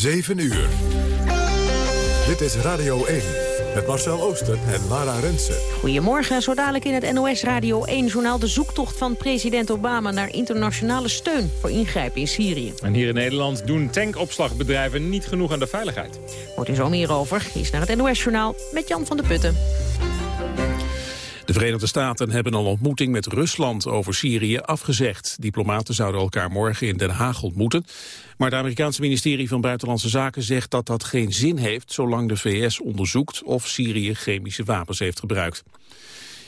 7 uur. Dit is Radio 1 met Marcel Oosten en Lara Rensen. Goedemorgen, zo dadelijk in het NOS Radio 1-journaal... de zoektocht van president Obama naar internationale steun... voor ingrijpen in Syrië. En hier in Nederland doen tankopslagbedrijven niet genoeg aan de veiligheid. Hoort u zo meer over. Is naar het NOS-journaal met Jan van der Putten. De Verenigde Staten hebben een ontmoeting met Rusland over Syrië afgezegd. Diplomaten zouden elkaar morgen in Den Haag ontmoeten. Maar het Amerikaanse ministerie van Buitenlandse Zaken zegt dat dat geen zin heeft... zolang de VS onderzoekt of Syrië chemische wapens heeft gebruikt.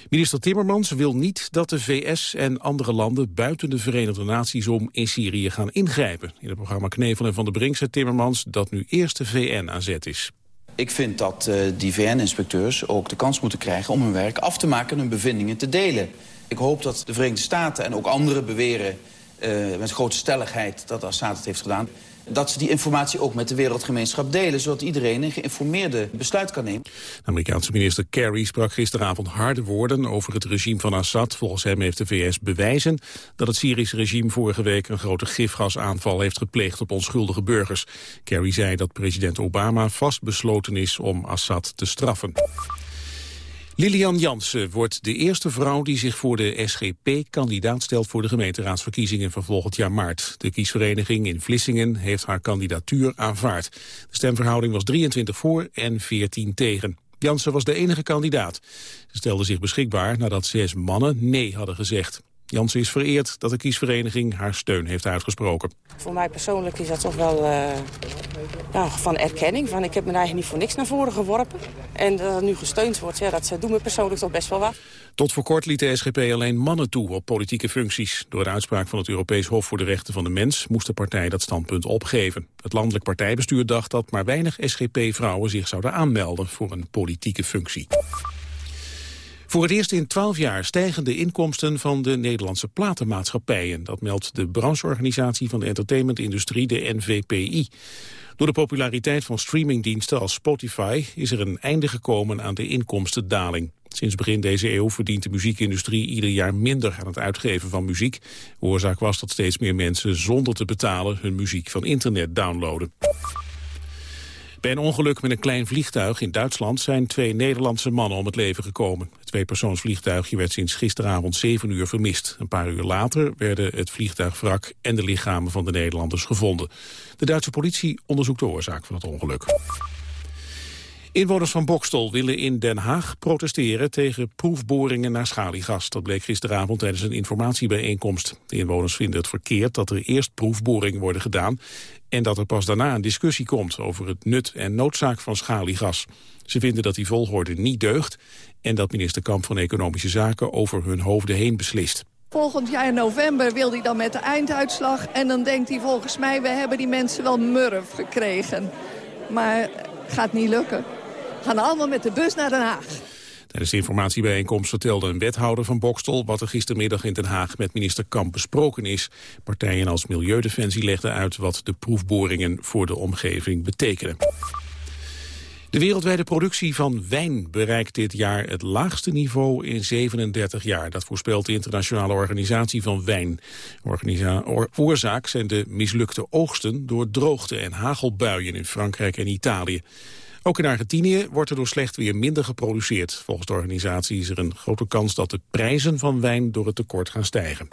Minister Timmermans wil niet dat de VS en andere landen buiten de Verenigde Naties om in Syrië gaan ingrijpen. In het programma Knevel en Van der Brink zei Timmermans dat nu eerst de VN aan zet is. Ik vind dat uh, die VN-inspecteurs ook de kans moeten krijgen om hun werk af te maken en hun bevindingen te delen. Ik hoop dat de Verenigde Staten en ook anderen beweren uh, met grote stelligheid dat Assad het heeft gedaan dat ze die informatie ook met de wereldgemeenschap delen... zodat iedereen een geïnformeerde besluit kan nemen. De Amerikaanse minister Kerry sprak gisteravond harde woorden over het regime van Assad. Volgens hem heeft de VS bewijzen dat het Syrische regime vorige week... een grote gifgasaanval heeft gepleegd op onschuldige burgers. Kerry zei dat president Obama vastbesloten is om Assad te straffen. Lilian Jansen wordt de eerste vrouw die zich voor de SGP kandidaat stelt voor de gemeenteraadsverkiezingen van volgend jaar maart. De kiesvereniging in Vlissingen heeft haar kandidatuur aanvaard. De stemverhouding was 23 voor en 14 tegen. Jansen was de enige kandidaat. Ze stelde zich beschikbaar nadat zes mannen nee hadden gezegd. Jansen is vereerd dat de kiesvereniging haar steun heeft uitgesproken. Voor mij persoonlijk is dat toch wel uh, van erkenning. Van ik heb me eigenlijk niet voor niks naar voren geworpen. En dat het nu gesteund wordt, ja, dat doet me persoonlijk toch best wel wat. Tot voor kort liet de SGP alleen mannen toe op politieke functies. Door de uitspraak van het Europees Hof voor de Rechten van de Mens... moest de partij dat standpunt opgeven. Het landelijk partijbestuur dacht dat maar weinig SGP-vrouwen zich zouden aanmelden voor een politieke functie. Voor het eerst in twaalf jaar stijgen de inkomsten van de Nederlandse platenmaatschappijen. Dat meldt de brancheorganisatie van de entertainmentindustrie, de NVPI. Door de populariteit van streamingdiensten als Spotify is er een einde gekomen aan de inkomstendaling. Sinds begin deze eeuw verdient de muziekindustrie ieder jaar minder aan het uitgeven van muziek. De oorzaak was dat steeds meer mensen zonder te betalen hun muziek van internet downloaden. Bij een ongeluk met een klein vliegtuig in Duitsland zijn twee Nederlandse mannen om het leven gekomen. Het tweepersoonsvliegtuigje werd sinds gisteravond 7 uur vermist. Een paar uur later werden het vliegtuigwrak en de lichamen van de Nederlanders gevonden. De Duitse politie onderzoekt de oorzaak van het ongeluk. Inwoners van Bokstel willen in Den Haag protesteren tegen proefboringen naar schaliegas. Dat bleek gisteravond tijdens een informatiebijeenkomst. De inwoners vinden het verkeerd dat er eerst proefboringen worden gedaan en dat er pas daarna een discussie komt over het nut en noodzaak van schaliegas. Ze vinden dat die volgorde niet deugt en dat minister Kamp van Economische Zaken over hun hoofden heen beslist. Volgend jaar in november wil hij dan met de einduitslag en dan denkt hij volgens mij, we hebben die mensen wel murf gekregen. Maar gaat niet lukken. Gaan allemaal met de bus naar Den Haag. Tijdens de informatiebijeenkomst vertelde een wethouder van Bokstel... wat er gistermiddag in Den Haag met minister Kamp besproken is. Partijen als Milieudefensie legden uit wat de proefboringen voor de omgeving betekenen. De wereldwijde productie van wijn bereikt dit jaar het laagste niveau in 37 jaar. Dat voorspelt de Internationale Organisatie van Wijn. Oorzaak zijn de mislukte oogsten door droogte en hagelbuien in Frankrijk en Italië. Ook in Argentinië wordt er door slecht weer minder geproduceerd. Volgens de organisatie is er een grote kans dat de prijzen van wijn door het tekort gaan stijgen.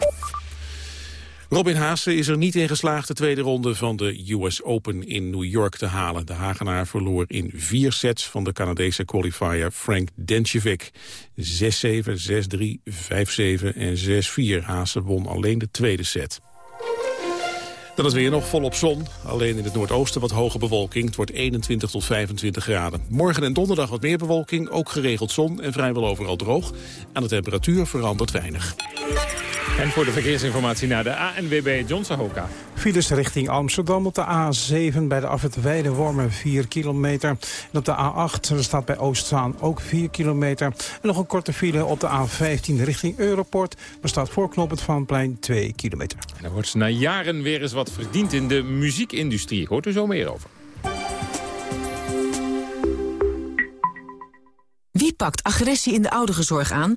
Robin Haase is er niet in geslaagd de tweede ronde van de US Open in New York te halen. De Hagenaar verloor in vier sets van de Canadese qualifier Frank Denchevik. 6-7, 6-3, 5-7 en 6-4. Haase won alleen de tweede set. Dan is weer nog volop zon. Alleen in het noordoosten wat hoge bewolking. Het wordt 21 tot 25 graden. Morgen en donderdag wat meer bewolking. Ook geregeld zon en vrijwel overal droog. Aan de temperatuur verandert weinig. En voor de verkeersinformatie naar de ANWB John Sahoka. Files richting Amsterdam op de A7 bij de afwit Weide-Wormen 4 kilometer. En op de A8 er staat bij Oostzaan ook 4 kilometer. En nog een korte file op de A15 richting Europort. Er staat voorknopend van plein 2 kilometer. En er wordt na jaren weer eens wat verdiend in de muziekindustrie. Hoort er zo meer over. Wie pakt agressie in de ouderenzorg aan?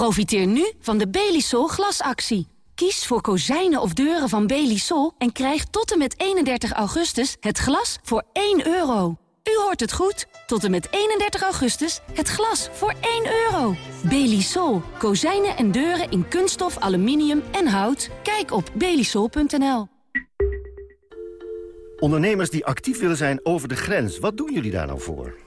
Profiteer nu van de Belisol glasactie. Kies voor kozijnen of deuren van Belisol en krijg tot en met 31 augustus het glas voor 1 euro. U hoort het goed. Tot en met 31 augustus het glas voor 1 euro. Belisol. Kozijnen en deuren in kunststof, aluminium en hout. Kijk op belisol.nl. Ondernemers die actief willen zijn over de grens, wat doen jullie daar nou voor?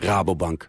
Rabobank.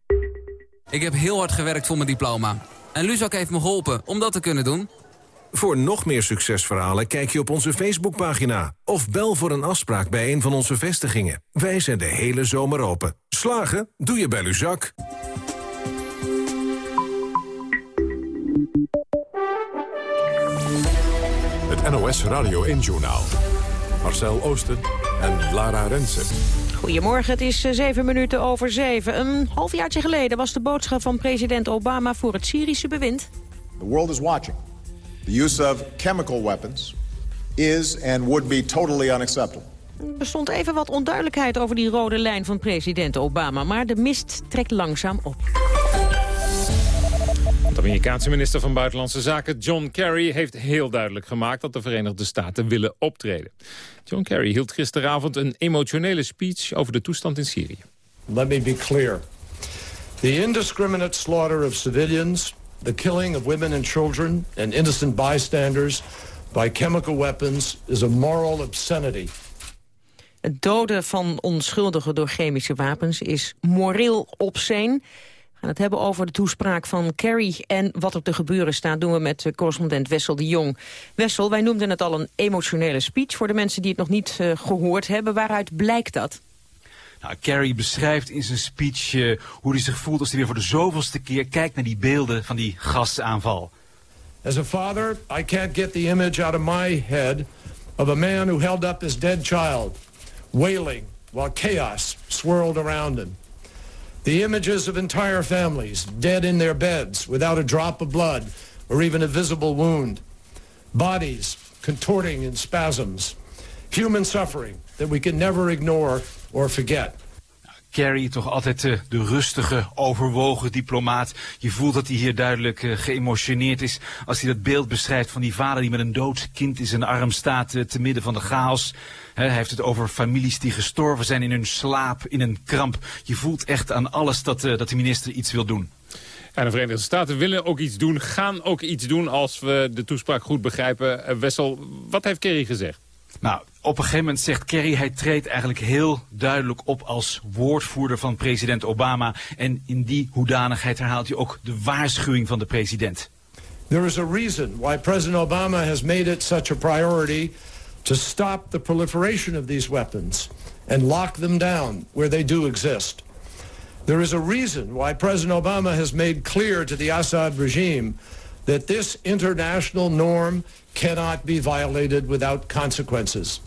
Ik heb heel hard gewerkt voor mijn diploma. En Luzak heeft me geholpen om dat te kunnen doen. Voor nog meer succesverhalen kijk je op onze Facebookpagina... of bel voor een afspraak bij een van onze vestigingen. Wij zijn de hele zomer open. Slagen? Doe je bij Luzak. Het NOS Radio 1-journaal. Marcel Oosten en Lara Rensen. Goedemorgen, het is eh, zeven minuten over zeven. Een halfjaartje geleden was de boodschap van president Obama voor het Syrische bewind. The world is watching. The use of chemical weapons is and would be totally unacceptable. Er bestond even wat onduidelijkheid over die rode lijn van president Obama... maar de mist trekt langzaam op. De Amerikaanse minister van Buitenlandse Zaken John Kerry heeft heel duidelijk gemaakt dat de Verenigde Staten willen optreden. John Kerry hield gisteravond een emotionele speech over de toestand in Syrië. Let me be clear. The indiscriminate slaughter of civilians, the killing of women and children and innocent bystanders by chemical weapons is a moral obscenity. Het doden van onschuldigen door chemische wapens is moreel obscene. Gaan het hebben over de toespraak van Kerry en wat er te gebeuren staat... doen we met eh, correspondent Wessel de Jong. Wessel, wij noemden het al een emotionele speech... voor de mensen die het nog niet eh, gehoord hebben. Waaruit blijkt dat? Nou, Kerry beschrijft in zijn speech eh, hoe hij zich voelt als hij weer voor de zoveelste keer kijkt naar die beelden van die gasaanval. As a father, I can't get the image out of my head of a man who held up his dead child, wailing while chaos swirled around him. The images of entire families dead in their beds without a drop of blood or even a visible wound. Bodies contorting in spasms. Human suffering that we can never ignore or forget. Kerry, toch altijd eh, de rustige, overwogen diplomaat. Je voelt dat hij hier duidelijk eh, geëmotioneerd is als hij dat beeld beschrijft van die vader die met een dood kind in zijn arm staat eh, te midden van de chaos. Hij heeft het over families die gestorven zijn in hun slaap, in een kramp. Je voelt echt aan alles dat, eh, dat de minister iets wil doen. En de Verenigde Staten willen ook iets doen, gaan ook iets doen als we de toespraak goed begrijpen. Eh, Wessel, wat heeft Kerry gezegd? Nou, op een gegeven moment zegt Kerry, hij treedt eigenlijk heel duidelijk op als woordvoerder van president Obama. En in die hoedanigheid herhaalt hij ook de waarschuwing van de president. There is a reason why President Obama has made it such a priority to stop the proliferation of these weapons and lock them down where they do exist. There is a reason why President Obama has made clear to the Assad regime that this international norm cannot be violated without consequences.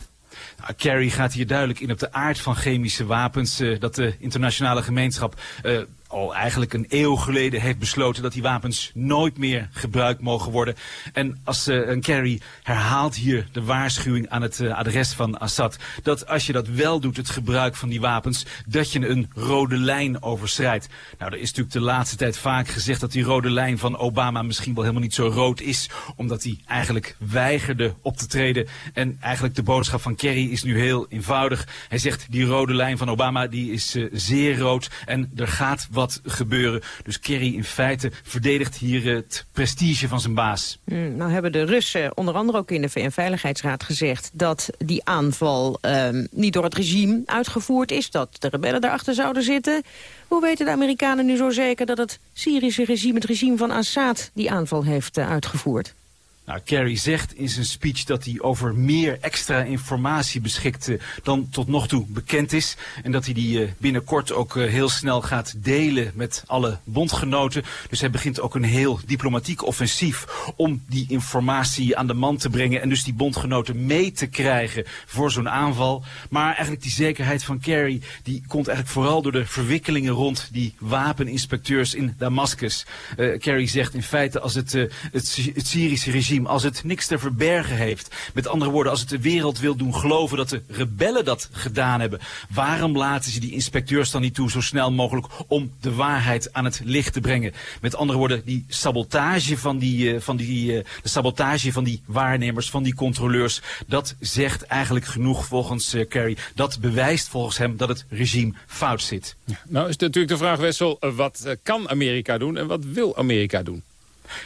Nou, Kerry gaat hier duidelijk in op de aard van chemische wapens. eh, dat de internationale gemeenschap eh, al eigenlijk een eeuw geleden heeft besloten dat die wapens nooit meer gebruikt mogen worden. En als een Kerry herhaalt hier de waarschuwing aan het uh, adres van Assad dat als je dat wel doet, het gebruik van die wapens, dat je een rode lijn overschrijdt. Nou, er is natuurlijk de laatste tijd vaak gezegd dat die rode lijn van Obama misschien wel helemaal niet zo rood is, omdat hij eigenlijk weigerde op te treden. En eigenlijk de boodschap van Kerry is nu heel eenvoudig. Hij zegt die rode lijn van Obama die is uh, zeer rood en er gaat wat gebeuren. Dus Kerry in feite verdedigt hier het prestige van zijn baas. Mm, nou hebben de Russen onder andere ook in de VN-veiligheidsraad gezegd dat die aanval um, niet door het regime uitgevoerd is, dat de rebellen daarachter zouden zitten. Hoe weten de Amerikanen nu zo zeker dat het Syrische regime, het regime van Assad, die aanval heeft uh, uitgevoerd? Nou, Kerry zegt in zijn speech dat hij over meer extra informatie beschikt dan tot nog toe bekend is. En dat hij die uh, binnenkort ook uh, heel snel gaat delen met alle bondgenoten. Dus hij begint ook een heel diplomatiek offensief om die informatie aan de man te brengen. En dus die bondgenoten mee te krijgen voor zo'n aanval. Maar eigenlijk die zekerheid van Kerry, die komt eigenlijk vooral door de verwikkelingen rond die wapeninspecteurs in Damascus. Kerry zegt in feite als het, het, het Syrische regime als het niks te verbergen heeft. Met andere woorden, als het de wereld wil doen geloven dat de rebellen dat gedaan hebben. Waarom laten ze die inspecteurs dan niet toe zo snel mogelijk om de waarheid aan het licht te brengen? Met andere woorden, die sabotage van die, uh, van die, uh, de sabotage van die waarnemers, van die controleurs, dat zegt eigenlijk genoeg volgens uh, Kerry. Dat bewijst volgens hem dat het regime fout zit. Nou is natuurlijk de vraag, Wessel, wat kan Amerika doen en wat wil Amerika doen?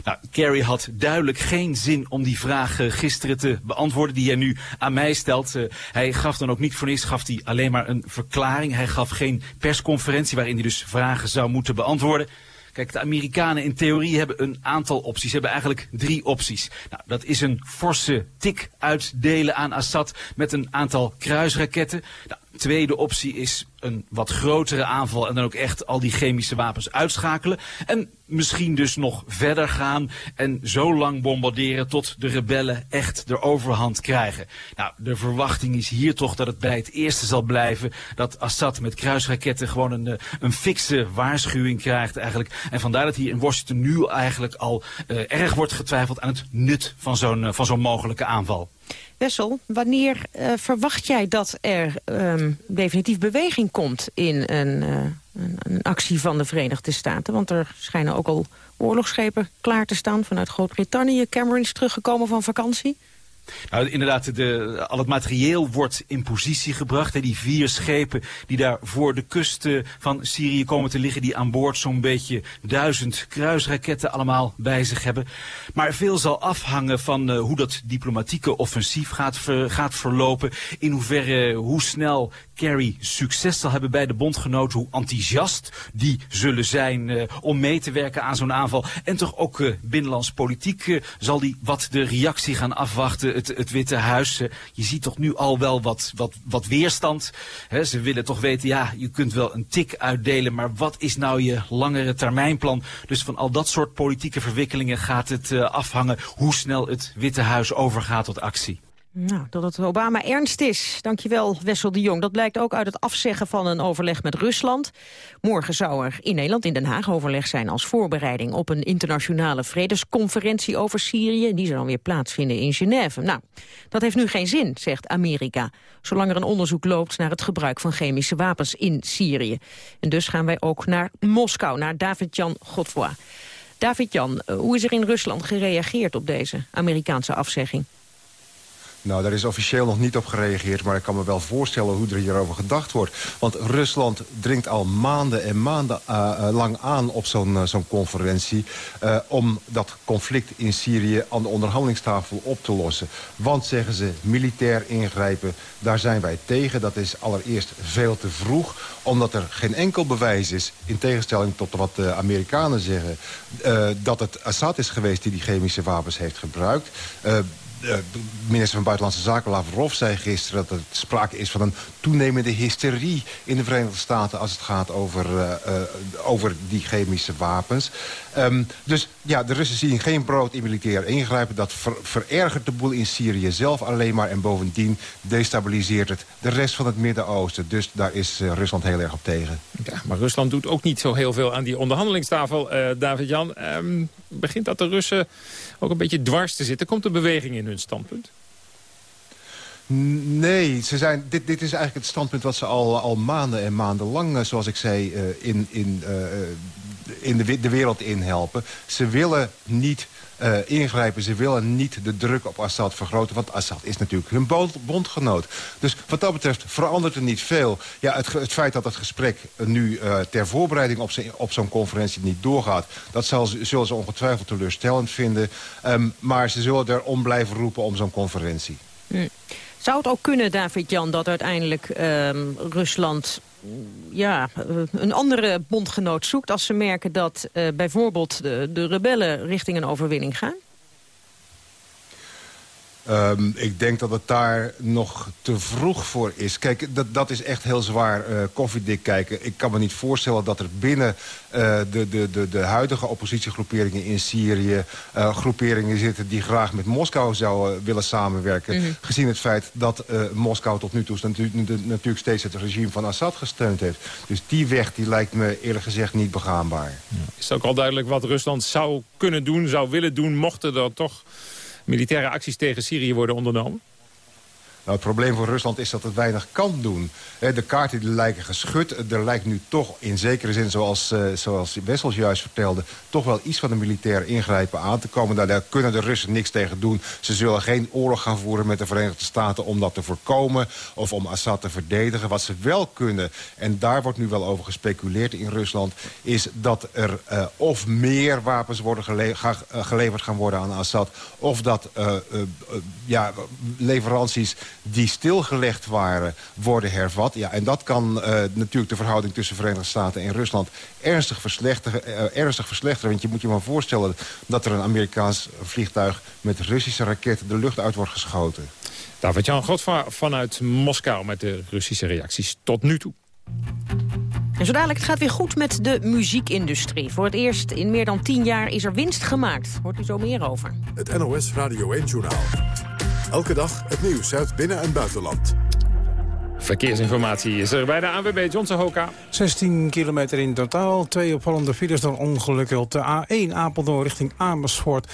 Nou, Kerry had duidelijk geen zin om die vraag uh, gisteren te beantwoorden die hij nu aan mij stelt. Uh, hij gaf dan ook niet voor niets, gaf hij alleen maar een verklaring. Hij gaf geen persconferentie waarin hij dus vragen zou moeten beantwoorden. Kijk, de Amerikanen in theorie hebben een aantal opties. Ze hebben eigenlijk drie opties. Nou, dat is een forse tik uitdelen aan Assad met een aantal kruisraketten. Nou, tweede optie is een wat grotere aanval en dan ook echt al die chemische wapens uitschakelen. En misschien dus nog verder gaan en zo lang bombarderen tot de rebellen echt de overhand krijgen. Nou, de verwachting is hier toch dat het bij het eerste zal blijven dat Assad met kruisraketten gewoon een, een fikse waarschuwing krijgt eigenlijk. En vandaar dat hier in Washington nu eigenlijk al uh, erg wordt getwijfeld aan het nut van zo'n uh, van zo'n mogelijke aanval. Wessel, wanneer uh, verwacht jij dat er um, definitief beweging komt in een, uh, een, een, actie van de Verenigde Staten? Want er schijnen ook al oorlogsschepen klaar te staan vanuit Groot-Brittannië. Cameron is teruggekomen van vakantie. Nou, inderdaad, de, al het materieel wordt in positie gebracht. Hè, die vier schepen die daar voor de kust van Syrië komen te liggen... die aan boord zo'n beetje duizend kruisraketten allemaal bij zich hebben. Maar veel zal afhangen van uh, hoe dat diplomatieke offensief gaat, gaat verlopen. In hoeverre, hoe snel Kerry succes zal hebben bij de bondgenoten. Hoe enthousiast die zullen zijn om mee te werken aan zo'n aanval. En toch ook binnenlands politiek zal die wat de reactie gaan afwachten. Het, Witte Huis, je ziet toch nu al wel wat, wat, wat weerstand. Ze willen toch weten, ja, je kunt wel een tik uitdelen, maar wat is nou je langere termijnplan? Dus van al dat soort politieke verwikkelingen gaat het afhangen hoe snel het Witte Huis overgaat tot actie. Nou, dat het Obama ernst is. Dankjewel, Wessel de Jong. Dat blijkt ook uit het afzeggen van een overleg met Rusland. Morgen zou er in Nederland, in Den Haag, overleg zijn als voorbereiding op een internationale vredesconferentie over Syrië. Die zou dan weer plaatsvinden in Genève. Nou, dat heeft nu geen zin, zegt Amerika. Zolang er een onderzoek loopt naar het gebruik van chemische wapens in Syrië. En dus gaan wij ook naar Moskou, naar David-Jan Godfroy. David-Jan, hoe is er in Rusland gereageerd op deze Amerikaanse afzegging? Nou, daar is officieel nog niet op gereageerd... maar ik kan me wel voorstellen hoe er hierover gedacht wordt. Want Rusland dringt al maanden en maanden uh, uh, lang aan op zo'n zo'n conferentie... om dat conflict in Syrië aan de onderhandelingstafel op te lossen. Want, zeggen ze, militair ingrijpen, daar zijn wij tegen. Dat is allereerst veel te vroeg, omdat er geen enkel bewijs is... in tegenstelling tot wat de Amerikanen zeggen... dat het Assad is geweest die die chemische wapens heeft gebruikt de minister van Buitenlandse Zaken, Lavrov, zei gisteren... dat er sprake is van een toenemende hysterie in de Verenigde Staten... als het gaat over, uh, uh, over die chemische wapens. Um, dus ja, de Russen zien geen brood in militair ingrijpen. Dat ver, verergert de boel in Syrië zelf alleen maar. En bovendien destabiliseert het de rest van het Midden-Oosten. Dus daar is Rusland heel erg op tegen. Ja, maar Rusland doet ook niet zo heel veel aan die onderhandelingstafel, David-Jan. Um, begint dat de Russen ook een beetje dwars te zitten? Komt er beweging in hun standpunt? Nee, ze zijn, dit, dit is eigenlijk het standpunt wat ze al, al maanden en maanden lang, zoals ik zei, uh, in, in, uh, in de, de wereld inhelpen. Ze willen niet uh, ingrijpen. Ze willen niet de druk op Assad vergroten. Want Assad is natuurlijk hun bondgenoot. Dus wat dat betreft verandert er niet veel. Ja, het, het feit dat het gesprek nu uh, ter voorbereiding op, op zo'n conferentie niet doorgaat... dat zal, zullen ze ongetwijfeld teleurstellend vinden. Um, maar ze zullen erom blijven roepen om zo'n conferentie. Mm. Zou het ook kunnen, David-Jan, dat uiteindelijk um, Rusland ja, een andere bondgenoot zoekt... als ze merken dat uh, bijvoorbeeld de, de rebellen richting een overwinning gaan? Um, ik denk dat het daar nog te vroeg voor is. Kijk, dat, dat is echt heel zwaar uh, koffiedik kijken. Ik kan me niet voorstellen dat er binnen uh, de, de, de, de huidige oppositiegroeperingen in Syrië... Uh, groeperingen zitten die graag met Moskou zouden willen samenwerken. Mm -hmm. Gezien het feit dat Moskou tot nu toe natuurlijk, natuurlijk steeds het regime van Assad gesteund heeft. Dus die weg die lijkt me eerlijk gezegd niet begaanbaar. Ja. Is het ook al duidelijk wat Rusland zou kunnen doen, zou willen doen... mochten er toch militaire acties tegen Syrië worden ondernomen? Nou, het probleem voor Rusland is dat het weinig kan doen. De kaarten die lijken geschud. Er lijkt nu toch in zekere zin, zoals, uh, zoals Wessels juist vertelde... toch wel iets van een militair ingrijpen aan te komen. Nou, daar kunnen de Russen niks tegen doen. Ze zullen geen oorlog gaan voeren met de Verenigde Staten... om dat te voorkomen of om Assad te verdedigen. Wat ze wel kunnen, en daar wordt nu wel over gespeculeerd in Rusland... is dat er uh, of meer wapens worden uh, geleverd gaan worden aan Assad... of dat ja, leveranties die stilgelegd waren, worden hervat. Ja, en dat kan uh, natuurlijk de verhouding tussen Verenigde Staten en Rusland ernstig verslechteren, uh, ernstig verslechteren. Want je moet je maar voorstellen dat er een Amerikaans vliegtuig met Russische raketten de lucht uit wordt geschoten. David-Jan Godva vanuit Moskou met de Russische reacties tot nu toe. En zo dadelijk, het gaat weer goed met de muziekindustrie. Voor het eerst in meer dan tien jaar is er winst gemaakt. Hoort u zo meer over. Het NOS Radio 1-journaal. Elke dag het nieuws uit binnen- en buitenland. Verkeersinformatie is er bij de ANWB Johnson Hoka. 16 kilometer in totaal. Twee opvallende files door ongelukken op de A1 Apeldoorn richting Amersfoort.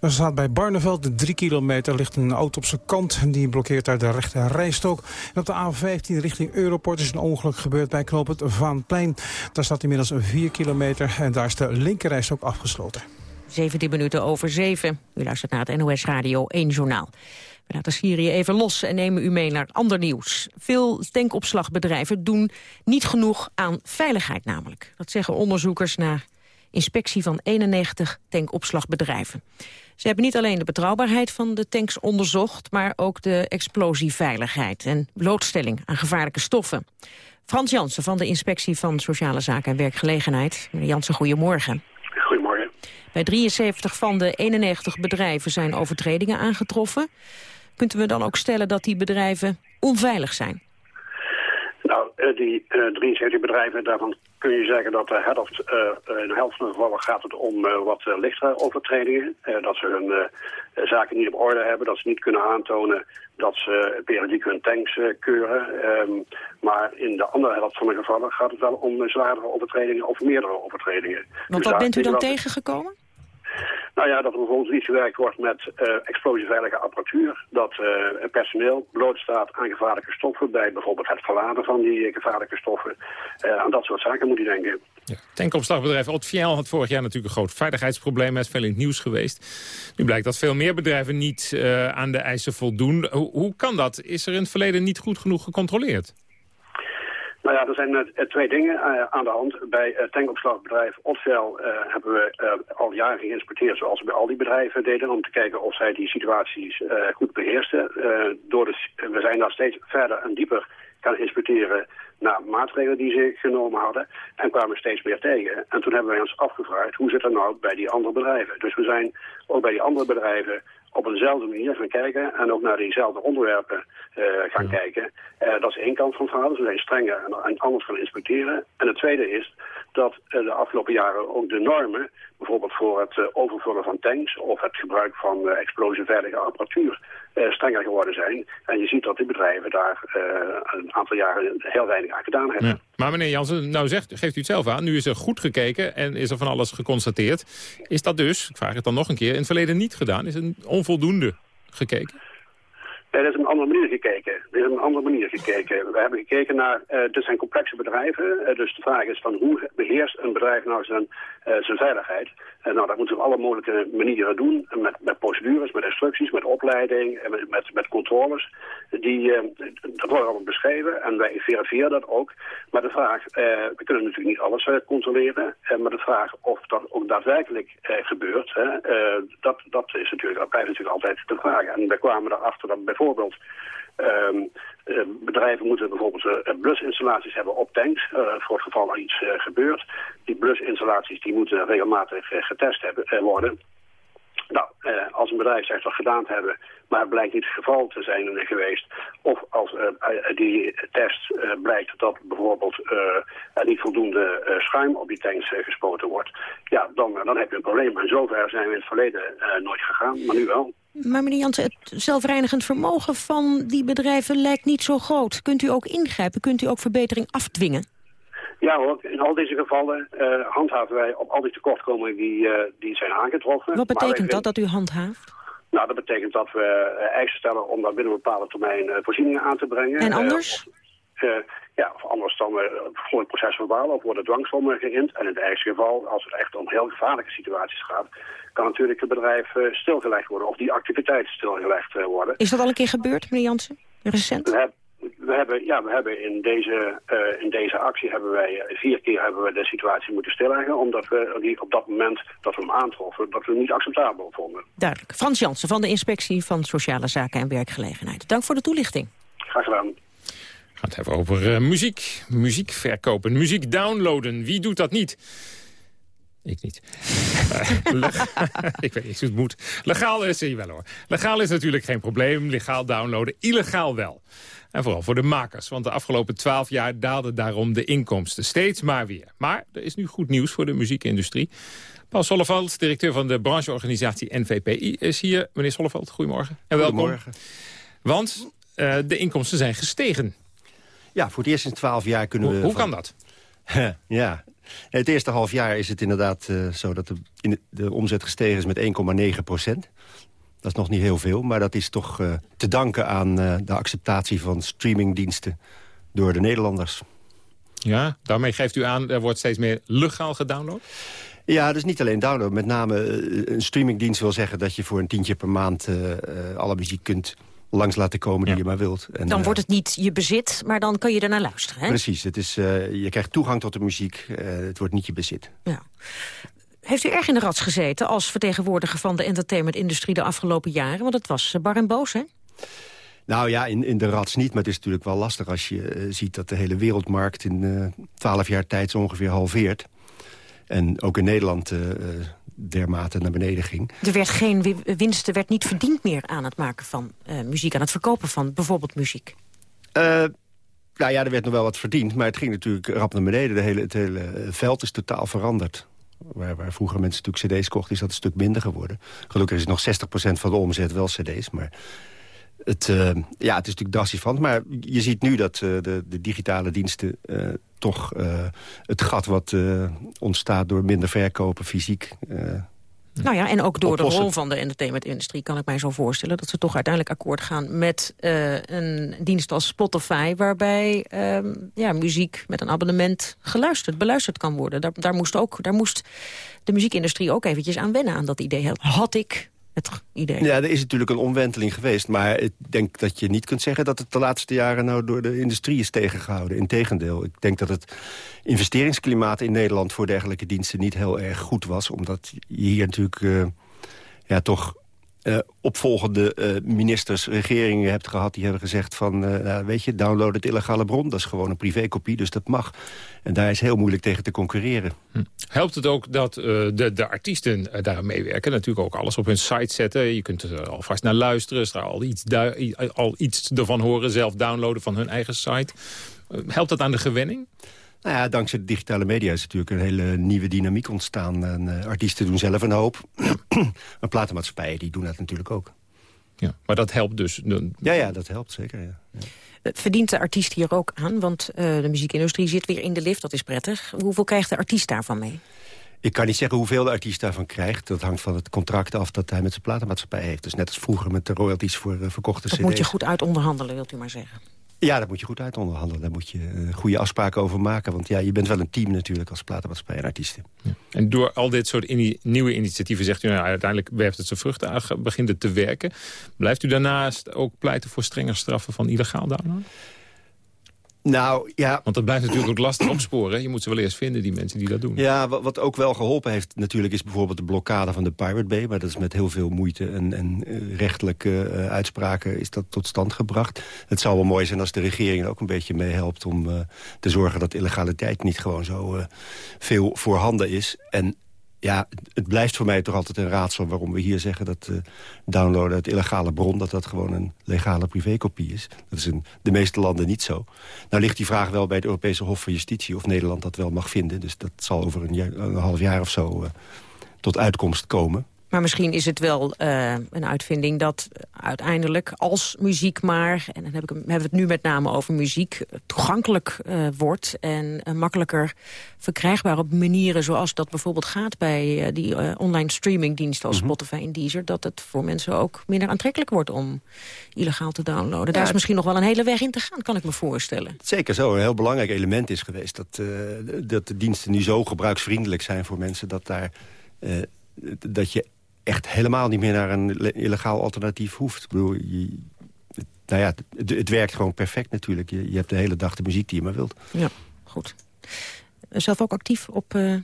Er staat bij Barneveld 3 kilometer ligt een auto op zijn kant. En die blokkeert daar de rechte rijstok. En op de A15 richting Europort is een ongeluk gebeurd bij knooppunt Vaanplein. Daar staat inmiddels 4 kilometer en daar is de linkerrijstok afgesloten. 17 minuten over 7. U luistert naar het NOS Radio 1 Journaal. We laten Syrië even los en nemen u mee naar ander nieuws. Veel tankopslagbedrijven doen niet genoeg aan veiligheid namelijk. Dat zeggen onderzoekers naar inspectie van 91 tankopslagbedrijven. Ze hebben niet alleen de betrouwbaarheid van de tanks onderzocht... maar ook de explosieveiligheid en blootstelling aan gevaarlijke stoffen. Frans Jansen van de Inspectie van Sociale Zaken en Werkgelegenheid. Meneer Jansen, goedemorgen. Goedemorgen. Bij 73 van de 91 bedrijven zijn overtredingen aangetroffen. Kunt we dan ook stellen dat die bedrijven onveilig zijn? Nou, die uh, 73 bedrijven, daarvan kun je zeggen dat de helft, uh, in de helft van de gevallen gaat het om uh, wat lichtere overtredingen. dat ze hun zaken niet op orde hebben, dat ze niet kunnen aantonen dat ze periodiek hun tanks keuren. Um, maar in de andere helft van de gevallen gaat het wel om zwaardere overtredingen of meerdere overtredingen. Want dus wat bent u dan tegengekomen? Nou ja, dat er bijvoorbeeld niet gewerkt wordt met uh, explosieveilige apparatuur. Dat uh, personeel blootstaat aan gevaarlijke stoffen bij bijvoorbeeld het verladen van die gevaarlijke stoffen. Uh, aan dat soort zaken moet je denken. Ja. Tankopslagbedrijf Otfiel had vorig jaar natuurlijk een groot veiligheidsprobleem. Het is veel in het nieuws geweest. Nu blijkt dat veel meer bedrijven niet aan de eisen voldoen. Hoe kan dat? Is er in het verleden niet goed genoeg gecontroleerd? Nou ja, er zijn uh, twee dingen uh, aan de hand. Bij uh, tankopslagbedrijf Otvel hebben we al jaren geïnspecteerd zoals we bij al die bedrijven deden... om te kijken of zij die situaties goed beheersten. door de, we zijn daar steeds verder en dieper gaan inspecteren naar maatregelen die ze genomen hadden en kwamen steeds meer tegen. En toen hebben wij ons afgevraagd hoe zit het nou bij die andere bedrijven. Dus we zijn ook bij die andere bedrijven op eenzelfde manier gaan kijken en ook naar diezelfde onderwerpen gaan kijken. dat is één kant van het verhaal, dus we zijn strenger en anders gaan inspecteren. En het tweede is dat de afgelopen jaren ook de normen, bijvoorbeeld voor het overvullen van tanks of het gebruik van explosieveilige apparatuur, strenger geworden zijn. En je ziet dat die bedrijven daar een aantal jaren heel weinig aan gedaan hebben. Maar meneer Jansen, nou zegt, geeft u het zelf aan, nu is er goed gekeken en is er van alles geconstateerd. Is dat dus, ik vraag het dan nog een keer, in het verleden niet gedaan? Is het onvoldoende gekeken? Er is een andere manier gekeken. Er is een andere manier gekeken. We hebben gekeken naar, uh, dit zijn complexe bedrijven. Uh, dus de vraag is van hoe beheerst een bedrijf nou zijn, uh, zijn veiligheid? Nou, dat moeten we op alle mogelijke manieren doen. Met, met procedures, met instructies, met opleiding, en met, met, met controles. Die, dat wordt allemaal beschreven en wij verifiëren dat ook. Maar de vraag, we kunnen natuurlijk niet alles controleren. maar de vraag of dat ook daadwerkelijk gebeurt, dat, dat, is natuurlijk, dat blijft natuurlijk altijd de vraag. En we kwamen erachter dat bijvoorbeeld... Um, bedrijven moeten bijvoorbeeld uh, blusinstallaties hebben op tanks, uh, voor het geval er iets gebeurt. Die blusinstallaties die moeten regelmatig getest hebben, worden. Nou, als een bedrijf zegt dat gedaan hebben, maar het blijkt niet het geval te zijn geweest, of als die test blijkt dat bijvoorbeeld er niet voldoende schuim op die tanks gespoten wordt, ja, dan, dan heb je een probleem. En zover zijn we in het verleden nooit gegaan, maar nu wel. Maar meneer Jansen, het zelfreinigend vermogen van die bedrijven lijkt niet zo groot. Kunt u ook ingrijpen? Kunt u ook verbetering afdwingen? Ja hoor, in al deze gevallen uh, handhaven wij op al die tekortkomingen die, uh, die zijn aangetroffen. Wat betekent dat, dat u handhaaft? Nou, dat betekent dat we uh, eisen stellen om daar binnen een bepaalde termijn voorzieningen aan te brengen. En anders? Ja, of anders dan voor het proces verbaal of worden dwangsommen geïnd. En in het ergste geval, als het echt om heel gevaarlijke situaties gaat kan natuurlijk het bedrijf uh, stilgelegd worden. Of die activiteiten stilgelegd uh, worden. Is dat al een keer gebeurd, meneer Jansen? Recent? We, hebben, we hebben, ja, we hebben in deze, uh, in deze actie hebben wij vier keer hebben we de situatie moeten stilleggen. Omdat we die op dat moment dat we hem aantroffen, dat we hem niet acceptabel vonden. Duidelijk. Frans Jansen van de Inspectie van Sociale Zaken en Werkgelegenheid. Dank voor de toelichting. Graag gedaan. Het hebben over muziek. Muziek verkopen, muziek downloaden. Wie doet dat niet? Ik niet. ik weet niet hoe het moet. Legaal is, wel hoor. Legaal is natuurlijk geen probleem. Legaal downloaden. Illegaal wel. En vooral voor de makers. Want de afgelopen twaalf jaar daalden daarom de inkomsten. Steeds maar weer. Maar er is nu goed nieuws voor de muziekindustrie. Paul Solleveld, directeur van de brancheorganisatie NVPI, is hier. Meneer Solleveld, goedemorgen. En welkom. Goedemorgen. Want uh, de inkomsten zijn gestegen. Ja, voor het eerst in twaalf jaar kunnen we... Hoe kan dat? ja, het eerste half jaar is het inderdaad uh, zo dat de, in de, omzet gestegen is met 1,9 procent. Dat is nog niet heel veel, maar dat is toch uh, te danken aan uh, de acceptatie van streamingdiensten door de Nederlanders. Ja, daarmee geeft u aan, er wordt steeds meer legaal gedownload? Ja, dus niet alleen download. Met name een streamingdienst wil zeggen dat je voor een tientje per maand alle muziek kunt langs laten komen die je maar wilt. En, dan wordt het niet je bezit, maar dan kan je ernaar luisteren. Hè? Precies, het is, uh, je krijgt toegang tot de muziek. Uh, het wordt niet je bezit. Ja. Heeft u erg in de rats gezeten als vertegenwoordiger van de entertainmentindustrie de afgelopen jaren? Want het was bar en boos, hè? Nou ja, in, in de rats niet, maar het is natuurlijk wel lastig als je uh, ziet dat de hele wereldmarkt in twaalf jaar tijd zo ongeveer halveert. En ook in Nederland dermate naar beneden ging. Er werd geen winst, er werd niet verdiend meer aan het maken van uh, muziek... aan het verkopen van bijvoorbeeld muziek. Uh, nou ja, er werd nog wel wat verdiend, maar het ging natuurlijk rap naar beneden. De hele, het hele veld is totaal veranderd. Waar, waar vroeger mensen natuurlijk cd's kochten, is dat een stuk minder geworden. Gelukkig is nog 60% van de omzet wel cd's, maar... Het, uh, ja, het is natuurlijk drastisch van. Maar je ziet nu dat uh, de, de, digitale diensten uh, toch het gat wat ontstaat door minder verkopen fysiek... nou ja, en ook door de rol van de entertainmentindustrie kan ik mij zo voorstellen... dat ze toch uiteindelijk akkoord gaan met een dienst als Spotify... waarbij ehm, ja, muziek met een abonnement geluisterd, beluisterd kan worden. Daar, daar, moest ook, daar moest de muziekindustrie ook eventjes aan wennen aan dat idee. Had ik het idee. Ja, er is natuurlijk een omwenteling geweest. Maar ik denk dat je niet kunt zeggen dat het de laatste jaren... nou door de industrie is tegengehouden. Integendeel, ik denk dat het investeringsklimaat in Nederland... voor dergelijke diensten niet heel erg goed was. Omdat je hier natuurlijk uh, ja, toch uh, opvolgende uh, ministers, regeringen hebt gehad... die hebben gezegd van, uh, nou, weet je, download het illegale bron. Dat is gewoon een privékopie, dus dat mag. En daar is heel moeilijk tegen te concurreren. Hm. Helpt het ook dat de, de artiesten daar meewerken? Natuurlijk ook alles op hun site zetten. Je kunt er alvast naar luisteren, er al iets, al iets ervan horen... zelf downloaden van hun eigen site. helpt dat aan de gewenning? Nou ja, dankzij de digitale media is natuurlijk een hele nieuwe dynamiek ontstaan. En, uh, artiesten doen zelf een hoop. maar platenmaatschappijen die doen dat natuurlijk ook. Ja, maar dat helpt dus? Ja, ja dat helpt zeker, ja. ja. Verdient de artiest hier ook aan? Want uh, de muziekindustrie zit weer in de lift, dat is prettig. Hoeveel krijgt de artiest daarvan mee? Ik kan niet zeggen hoeveel de artiest daarvan krijgt. Dat hangt van het contract af dat hij met zijn platenmaatschappij heeft. Dus net als vroeger met de royalties voor uh, verkochte dat cd's. Dat moet je goed uit onderhandelen, wilt u maar zeggen. Ja, daar moet je goed uit onderhandelen. Daar moet je uh, goede afspraken over maken. Want ja, je bent wel een team natuurlijk als platenmaatschappij en artiesten. Ja. En door al dit soort nieuwe initiatieven zegt u... Nou, uiteindelijk werft het zijn vruchten aan, begint het te werken. Blijft u daarnaast ook pleiten voor strenger straffen van illegaal downloaden? Nou, ja... Want dat blijft natuurlijk ook lastig opsporen. Je moet ze wel eerst vinden, die mensen die dat doen. Ja, wat, wat ook wel geholpen heeft natuurlijk... is bijvoorbeeld de blokkade van de Pirate Bay. Maar dat is met heel veel moeite en, en uh, rechtelijke uh, uitspraken is dat tot stand gebracht. Het zou wel mooi zijn als de regering er ook een beetje mee helpt... om uh, te zorgen dat illegaliteit niet gewoon zo veel voorhanden is. En ja, het blijft voor mij toch altijd een raadsel waarom we hier zeggen dat uh, downloaden het illegale bron, dat dat gewoon een legale privékopie is. Dat is in de meeste landen niet zo. Nou ligt die vraag wel bij het Europese Hof van Justitie of Nederland dat wel mag vinden. Dus dat zal over een, half jaar of zo uh, tot uitkomst komen. Maar misschien is het wel uh, een uitvinding dat uiteindelijk als muziek maar... en dan heb ik, hebben we het nu met name over muziek... toegankelijk uh, wordt en uh, makkelijker verkrijgbaar op manieren... zoals dat bijvoorbeeld gaat bij die online streamingdiensten als mm -hmm. Spotify en Deezer... dat het voor mensen ook minder aantrekkelijk wordt om illegaal te downloaden. Ja, Daar is misschien nog wel een hele weg in te gaan, kan ik me voorstellen. Zeker zo. Een heel belangrijk element is geweest... dat, dat de diensten nu zo gebruiksvriendelijk zijn voor mensen... dat, daar, dat je echt helemaal niet meer naar een illegaal alternatief hoeft. Ik bedoel, je, nou ja, het, het, werkt gewoon perfect natuurlijk. Je, je hebt de hele dag de muziek die je maar wilt. Ja, goed. Zelf ook actief op uh,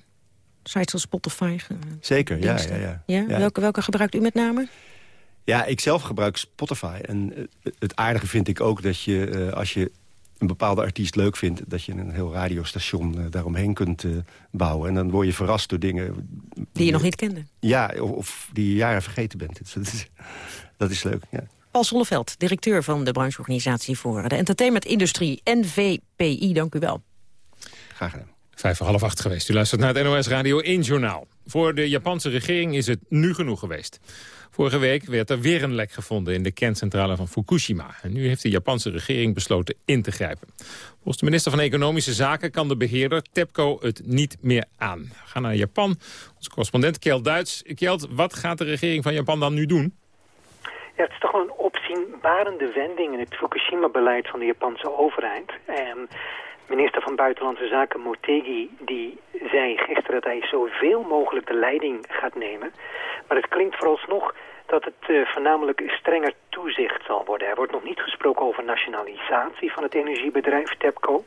sites als Spotify? Zeker, ja, ja, ja, ja. ja. Welke, welke gebruikt u met name? Ja, ik zelf gebruik Spotify. En het aardige vind ik ook dat je, uh, als je een bepaalde artiest leuk vindt... dat je een heel radiostation uh, daaromheen kunt uh, bouwen. En dan word je verrast door dingen... Die je nog niet kende? Ja, of, of die je jaren vergeten bent. Dat is, dat is leuk, ja. Paul Zonneveld, directeur van de brancheorganisatie voor de entertainmentindustrie, NVPI. Dank u wel. Graag gedaan. Vijf voor half acht geweest. U luistert naar het NOS Radio 1 Journaal. Voor de Japanse regering is het nu genoeg geweest. Vorige week werd er weer een lek gevonden in de kerncentrale van Fukushima. En nu heeft de Japanse regering besloten in te grijpen. Volgens de minister van Economische Zaken kan de beheerder TEPCO het niet meer aan. We gaan naar Japan. Onze correspondent Kjeld Duits. Kjeld, wat gaat de regering van Japan dan nu doen? Ja, het is toch een opzienbarende wending in het Fukushima-beleid van de Japanse overheid. En minister van Buitenlandse Zaken Motegi die zei gisteren dat hij zoveel mogelijk de leiding gaat nemen. Maar het klinkt vooralsnog dat het uh, voornamelijk strenger toezicht zal worden. Er wordt nog niet gesproken over nationalisatie van het energiebedrijf TEPCO.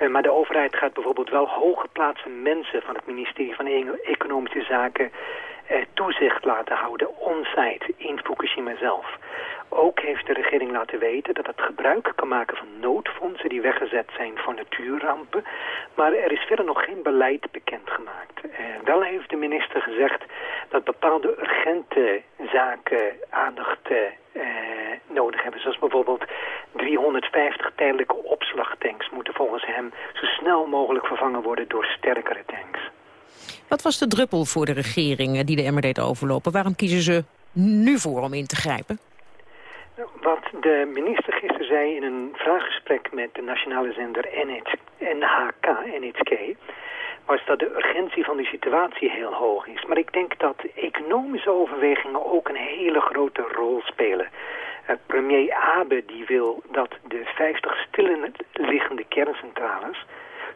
Uh, maar de overheid gaat bijvoorbeeld wel hooggeplaatste mensen van het ministerie van Economische Zaken toezicht laten houden on-site in Fukushima zelf. Ook heeft de regering laten weten dat het gebruik kan maken van noodfondsen die weggezet zijn voor natuurrampen. Maar er is verder nog geen beleid bekendgemaakt. Uh, wel heeft de minister gezegd dat bepaalde urgente zaken aandacht uh, nodig hebben. Zoals bijvoorbeeld 350 tijdelijke opslagtanks moeten volgens hem zo snel mogelijk vervangen worden door sterkere tanks. Wat was de druppel voor de regering die de emmer deed overlopen? Waarom kiezen ze nu voor om in te grijpen? Wat de minister gisteren zei in een vraaggesprek met de nationale zender NHK, NHK, was dat de urgentie van de situatie heel hoog is. Maar ik denk dat economische overwegingen ook een hele grote rol spelen. Uh, premier Abe die wil dat de 50 stilliggende kerncentrales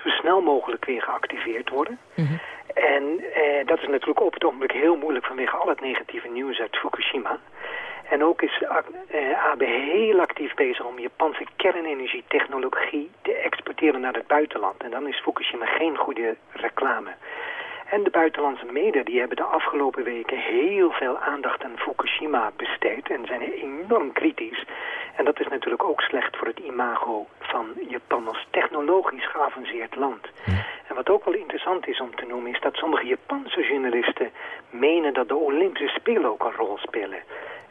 zo snel mogelijk weer geactiveerd worden. Mm -hmm. En eh, dat is natuurlijk op het ogenblik heel moeilijk vanwege al het negatieve nieuws uit Fukushima. En ook is AB heel actief bezig om Japanse kernenergietechnologie te exporteren naar het buitenland. En dan is Fukushima geen goede reclame. En de buitenlandse media die hebben de afgelopen weken heel veel aandacht aan Fukushima besteed en zijn enorm kritisch. En dat is natuurlijk ook slecht voor het imago van Japan als technologisch geavanceerd land. En wat ook wel interessant is om te noemen is dat sommige Japanse journalisten menen dat de Olympische Spelen ook een rol spelen.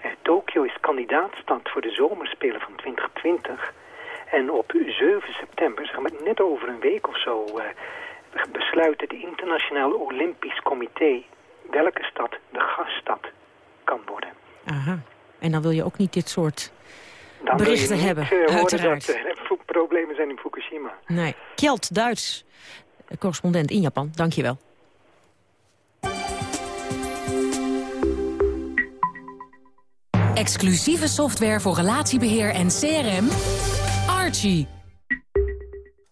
Eh, Tokio is kandidaatstad voor de zomerspelen van 2020. En op 7 september, zeg maar net over een week of zo, uh, besluit het Internationaal Olympisch Comité welke stad de gaststad kan worden. Aha. En dan wil je ook niet dit soort Dan berichten hebben, uh, horen uiteraard. dat er problemen zijn in Fukushima. Nee. Kjeld Duits, correspondent in Japan. Dank je wel. Exclusieve software voor relatiebeheer en CRM. Archie.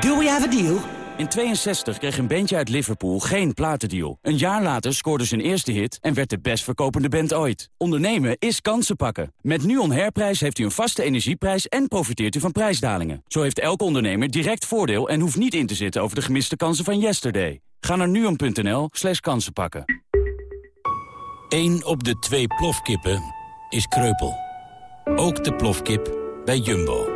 Do we have a deal? In 62 kreeg een bandje uit Liverpool geen platendeal. Een jaar later scoorde zijn eerste hit en werd de best verkopende band ooit. Ondernemen is kansen pakken. Met NUON Herprijs heeft u een vaste energieprijs en profiteert u van prijsdalingen. Zo heeft elke ondernemer direct voordeel en hoeft niet in te zitten over de gemiste kansen van yesterday. Ga naar nuon.nl slash kansen pakken. 1 op de twee plofkippen is kreupel. Ook de plofkip bij Jumbo.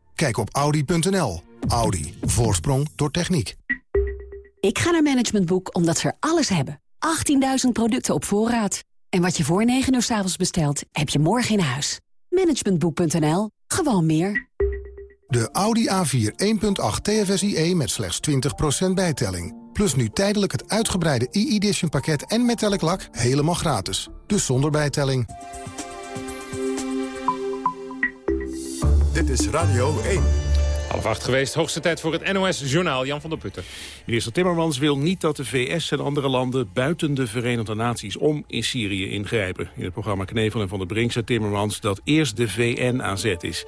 Kijk op Audi.nl. Audi. Voorsprong door techniek. Ik ga naar Management Boek omdat ze er alles hebben. 18.000 producten op voorraad. En wat je voor 9 uur s avonds bestelt, heb je morgen in huis. Managementboek.nl. Gewoon meer. De Audi A4 1.8 TFSIe met slechts 20% bijtelling. Plus nu tijdelijk het uitgebreide e-edition pakket en metallic lak helemaal gratis. Dus zonder bijtelling. Dit is Radio 1. Half acht geweest, hoogste tijd voor het NOS-journaal. Jan van der Putten. Minister Timmermans wil niet dat de VS en andere landen buiten de Verenigde Naties om in Syrië ingrijpen. In het programma Knevel en Van der Brink zei Timmermans dat eerst de VN aan zet is.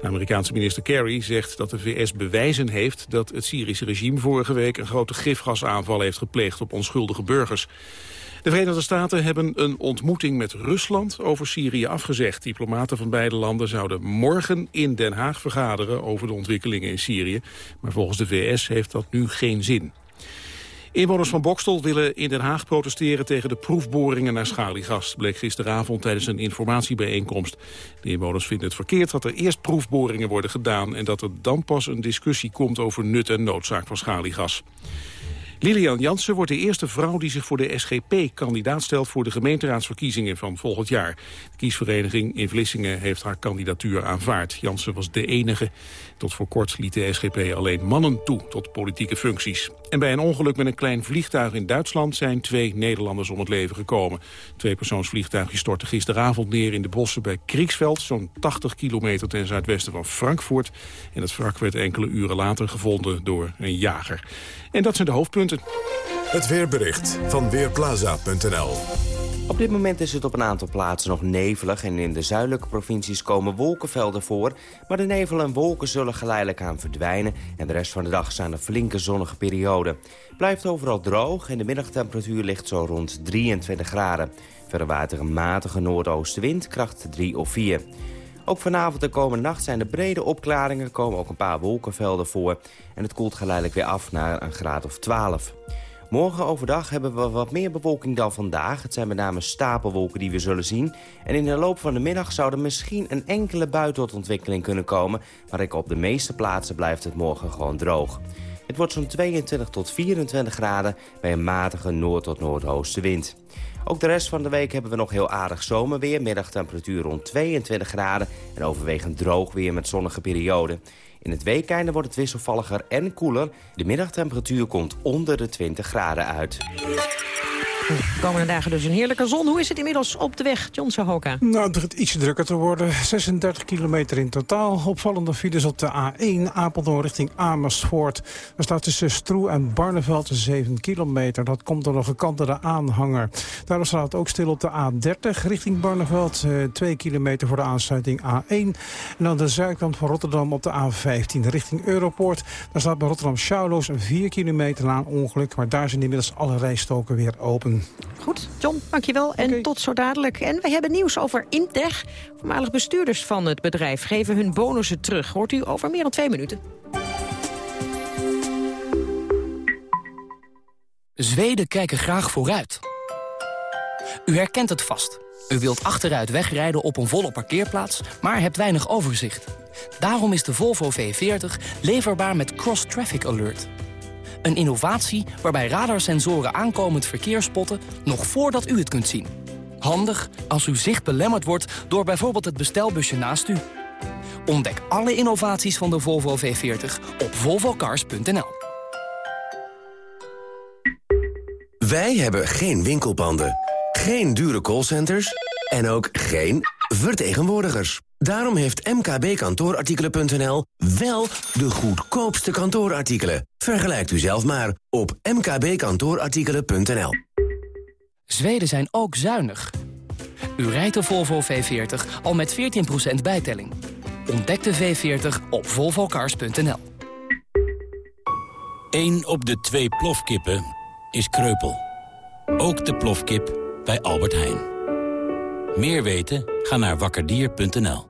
De Amerikaanse minister Kerry zegt dat de VS bewijzen heeft dat het Syrische regime vorige week een grote gifgasaanval heeft gepleegd op onschuldige burgers. De Verenigde Staten hebben een ontmoeting met Rusland over Syrië afgezegd. Diplomaten van beide landen zouden morgen in Den Haag vergaderen over de ontwikkelingen in Syrië. Maar volgens de VS heeft dat nu geen zin. Inwoners van Bokstel willen in Den Haag protesteren tegen de proefboringen naar schaliegas. Bleek gisteravond tijdens een informatiebijeenkomst. De inwoners vinden het verkeerd dat er eerst proefboringen worden gedaan... en dat er dan pas een discussie komt over nut en noodzaak van schaliegas. Lilian Jansen wordt de eerste vrouw die zich voor de SGP kandidaat stelt voor de gemeenteraadsverkiezingen van volgend jaar. De kiesvereniging in Vlissingen heeft haar kandidatuur aanvaard. Jansen was de enige. Tot voor kort liet de SGP alleen mannen toe tot politieke functies. En bij een ongeluk met een klein vliegtuig in Duitsland zijn twee Nederlanders om het leven gekomen. Twee persoonsvliegtuigjes stortten gisteravond neer in de bossen bij Krieksveld, zo'n 80 kilometer ten zuidwesten van Frankfurt. En het wrak werd enkele uren later gevonden door een jager. En dat zijn de hoofdpunten. Het weerbericht van Weerplaza.nl Op dit moment is het op een aantal plaatsen nog nevelig... en in de zuidelijke provincies komen wolkenvelden voor... maar de nevel en wolken zullen geleidelijk aan verdwijnen... en de rest van de dag zijn er flinke zonnige perioden. Blijft overal droog en de middagtemperatuur ligt zo rond 23 graden. Verder waait er een matige noordoostenwind, kracht 3 of 4. Ook vanavond en komende nacht zijn er brede opklaringen, komen ook een paar wolkenvelden voor... en het koelt geleidelijk weer af naar een graad of 12. Morgen overdag hebben we wat meer bewolking dan vandaag. Het zijn met name stapelwolken die we zullen zien. En in de loop van de middag zou er misschien een enkele bui tot ontwikkeling kunnen komen... maar op de meeste plaatsen blijft het morgen gewoon droog. Het wordt zo'n 22 tot 24 graden bij een matige noord- tot noordoostenwind. Ook de rest van de week hebben we nog heel aardig zomerweer. Middagtemperatuur rond 22 graden en overwegend droog weer met zonnige perioden. In het weekeinde wordt het wisselvalliger en koeler. De middagtemperatuur komt onder de 20 graden uit. De komende dagen dus een heerlijke zon. Hoe is het inmiddels op de weg, John Sahoka? Nou, het begint ietsje drukker te worden. 36 kilometer in totaal. Opvallende files op de A1 Apeldoorn richting Amersfoort. Er staat tussen Stroe en Barneveld 7 kilometer. Dat komt door een gekantelde aanhanger. Daarom staat het ook stil op de A30 richting Barneveld. 2 eh, kilometer voor de aansluiting A1. En dan de zuidkant van Rotterdam op de A15 richting Europoort. Daar staat bij Rotterdam Schouwloos 4 kilometer na een ongeluk. Maar daar zijn inmiddels alle rijstoken weer open. Goed, John, dankjewel. En tot zo dadelijk. En wij hebben nieuws over Integ. Voormalig bestuurders van het bedrijf geven hun bonussen terug. Hoort u over meer dan twee minuten. Zweden kijken graag vooruit. U herkent het vast. U wilt achteruit wegrijden op een volle parkeerplaats, maar hebt weinig overzicht. Daarom is de Volvo V40 leverbaar met Cross Traffic Alert... Een innovatie waarbij radarsensoren aankomend verkeer spotten... nog voordat u het kunt zien. Handig als uw zicht belemmerd wordt door bijvoorbeeld het bestelbusje naast u. Ontdek alle innovaties van de Volvo V40 op volvocars.nl. Wij hebben geen winkelpanden, geen dure callcenters en ook geen vertegenwoordigers. Daarom heeft mkbkantoorartikelen.nl wel de goedkoopste kantoorartikelen. Vergelijkt u zelf maar op mkbkantoorartikelen.nl. Zweden zijn ook zuinig. U rijdt de Volvo V40 al met 14% bijtelling. Ontdek de V40 op volvocars.nl. Eén op de twee plofkippen is kreupel. Ook de plofkip bij Albert Heijn. Meer weten? Ga naar wakkerdier.nl.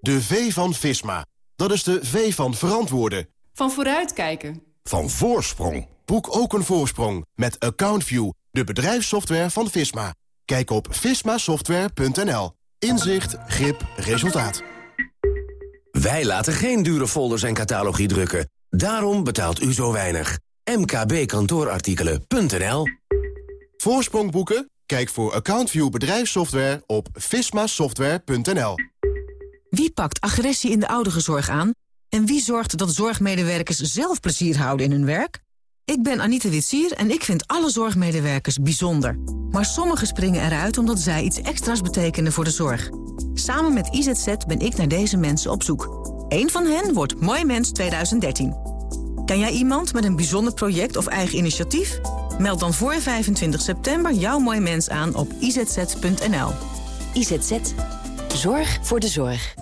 De V van Visma. Dat is de V van verantwoorden. Van vooruitkijken. Van voorsprong. Boek ook een voorsprong met AccountView, de bedrijfssoftware van Visma. Kijk op vismasoftware.nl. Inzicht, grip, resultaat. Wij laten geen dure folders en catalogie drukken. Daarom betaalt u zo weinig. mkbkantoorartikelen.nl Voorsprong boeken? Kijk voor AccountView bedrijfssoftware op vismasoftware.nl. Wie pakt agressie in de ouderenzorg aan? En wie zorgt dat zorgmedewerkers zelf plezier houden in hun werk? Ik ben Anita Witsier en ik vind alle zorgmedewerkers bijzonder. Maar sommigen springen eruit omdat zij iets extra's betekenen voor de zorg. Samen met IZZ ben ik naar deze mensen op zoek. Eén van hen wordt Mooi Mens 2013. Ken jij iemand met een bijzonder project of eigen initiatief? Meld dan voor 25 september jouw Mooi Mens aan op izz.nl. IZZ. Zorg voor de zorg.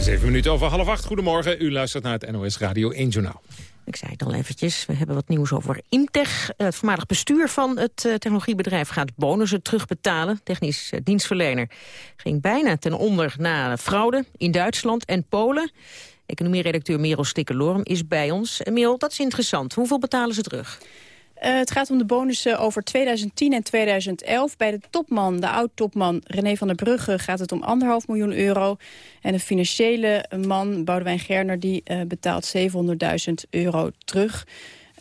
Zeven minuten over half acht. Goedemorgen. U luistert naar het NOS Radio 1 Journaal. Ik zei het al eventjes, we hebben wat nieuws over Imtech. Het voormalig bestuur van het uh, technologiebedrijf gaat bonussen terugbetalen. Technisch uh, dienstverlener ging bijna ten onder na fraude in Duitsland en Polen. Economieredacteur Merel Stikkelorum is bij ons. Merel, dat is interessant. Hoeveel betalen ze terug? Uh, het gaat om de bonussen over 2010 en 2011. Bij de topman, de oud-topman René van der Brugge... gaat het om anderhalf miljoen euro. En de financiële man, Boudewijn Gerner... die uh, betaalt 700.000 euro terug.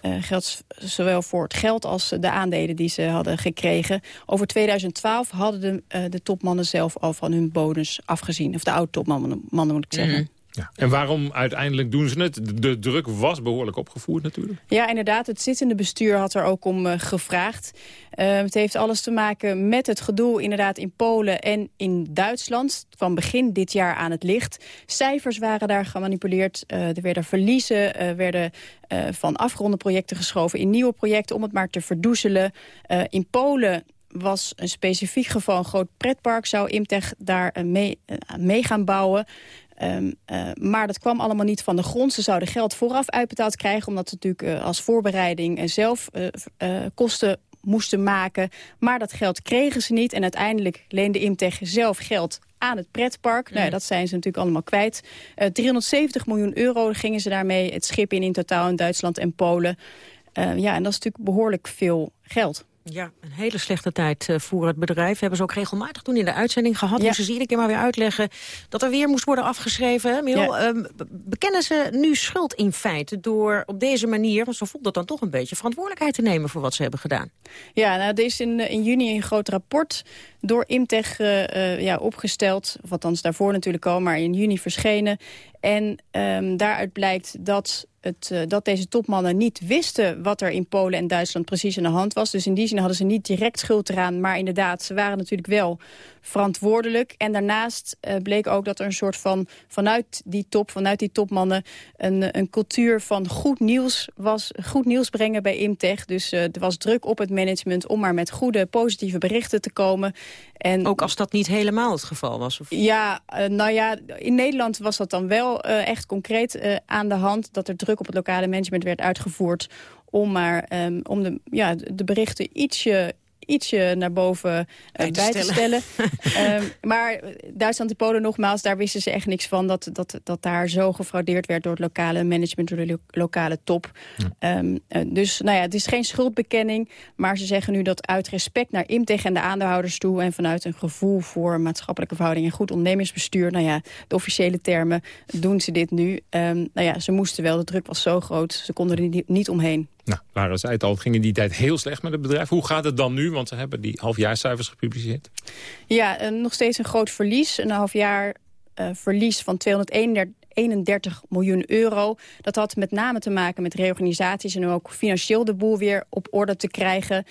Uh, geldt zowel voor het geld als de aandelen die ze hadden gekregen. Over 2012 hadden de, de topmannen zelf al van hun bonus afgezien. Of de oud-topmannen, moet ik zeggen. -hmm. Ja. En waarom uiteindelijk doen ze het? De druk was behoorlijk opgevoerd natuurlijk. Ja, inderdaad. Het zittende bestuur had er ook om uh, gevraagd. Uh, het heeft alles te maken met het gedoe inderdaad in Polen en in Duitsland. Van begin dit jaar aan het licht. Cijfers waren daar gemanipuleerd. Uh, er werden verliezen, werden van afgeronde projecten geschoven in nieuwe projecten... om het maar te verdoezelen. in Polen was een specifiek geval, een groot pretpark... zou Imtech daar mee gaan bouwen. Um, uh, maar dat kwam allemaal niet van de grond. Ze zouden geld vooraf uitbetaald krijgen... omdat ze natuurlijk uh, als voorbereiding uh, zelf kosten moesten maken. Maar dat geld kregen ze niet. En uiteindelijk leende Imtech zelf geld aan het pretpark. Nou, ja, dat zijn ze natuurlijk allemaal kwijt. 370 miljoen euro gingen ze daarmee het schip in in totaal in Duitsland en Polen. ja, en dat is natuurlijk behoorlijk veel geld. Ja, een hele slechte tijd eh, voor het bedrijf. Hebben ze ook regelmatig toen in de uitzending gehad. Ja. Moesten ze iedere keer maar weer uitleggen dat er weer moest worden afgeschreven. Ja. uh, bekennen ze nu schuld in feite door op deze manier... want zo voelt dat dan toch een beetje verantwoordelijkheid te nemen... voor wat ze hebben gedaan? Ja, nou, er is in, in juni een groot rapport door Imtech uh, ja, opgesteld. Of althans daarvoor natuurlijk al, maar in juni verschenen. En um, daaruit blijkt dat het, uh, dat deze topmannen niet wisten wat er in Polen en Duitsland precies aan de hand was. Dus in die zin hadden ze niet direct schuld eraan. Maar inderdaad, ze waren natuurlijk wel verantwoordelijk. En daarnaast uh, bleek ook dat er een soort van, vanuit die top, vanuit die topmannen... een, een cultuur van goed nieuws was, goed nieuws brengen bij Imtech. Dus uh, er was druk op het management om maar met goede, positieve berichten te komen. En, ook als dat niet helemaal het geval was? Of? Ja, nou ja, in Nederland was dat dan wel uh, echt concreet uh, aan de hand... dat er druk op het lokale management werd uitgevoerd... om maar um, om de, ja, de berichten ietsje, ietsje naar boven uh, bij, bij te stellen. um, maar Duitsland en Polen nogmaals, daar wisten ze echt niks van... dat, dat, dat daar zo gefraudeerd werd door het lokale management... door de lo lokale top. Ja. Um, uh, dus nou ja, het is geen schuldbekenning... maar ze zeggen nu dat uit respect naar Imtech en de aandeelhouders toe... en vanuit een gevoel voor maatschappelijke verhoudingen... en goed ondernemingsbestuur, nou ja, de officiële termen... doen ze dit nu. Um, nou ja, ze moesten wel, de druk was zo groot, ze konden er niet, niet omheen. Nou, Lara zei het al, het ging in die tijd heel slecht met het bedrijf. Hoe gaat het dan nu? Want ze hebben die halfjaarcijfers gepubliceerd. Ja, uh, nog steeds een groot verlies. Een halfjaar uh, verlies van 231 31 miljoen euro. Dat had met name te maken met reorganisaties... en ook financieel de boel weer op orde te krijgen.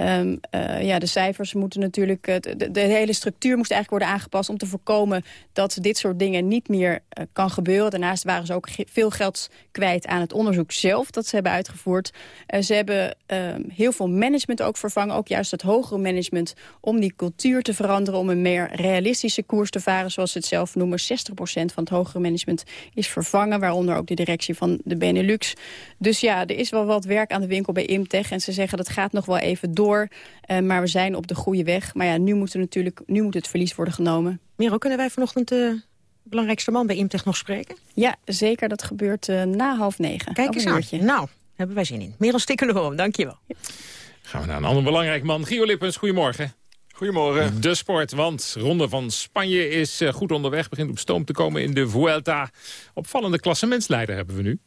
Um, uh, ja, de cijfers moeten natuurlijk... Uh, de, hele structuur moest eigenlijk worden aangepast... om te voorkomen dat dit soort dingen niet meer uh, kan gebeuren. Daarnaast waren ze ook veel geld kwijt aan het onderzoek zelf... dat ze hebben uitgevoerd. ze hebben heel veel management ook vervangen. Ook juist het hogere management om die cultuur te veranderen... om een meer realistische koers te varen, zoals ze het zelf noemen. 60% van het hogere management is vervangen... waaronder ook de directie van de Benelux. Dus ja, er is wel wat werk aan de winkel bij Imtech... en ze zeggen dat gaat nog wel even door door. Uh, maar we zijn op de goede weg. Maar ja, nu moet, er natuurlijk, nu moet het verlies worden genomen. Miro, kunnen wij vanochtend de belangrijkste man bij Imtech nog spreken? Ja, zeker. Dat gebeurt uh, na half negen. Kijk eens aan. Nou, hebben wij zin in. Merel Stikkelenboom, dankjewel. Ja. Gaan we naar een ander belangrijk man. Gio Lippens, goedemorgen. Goedemorgen. De sport, want Ronde van Spanje is uh, goed onderweg. Begint op stoom te komen in de Vuelta. Opvallende klassementsleider hebben we nu.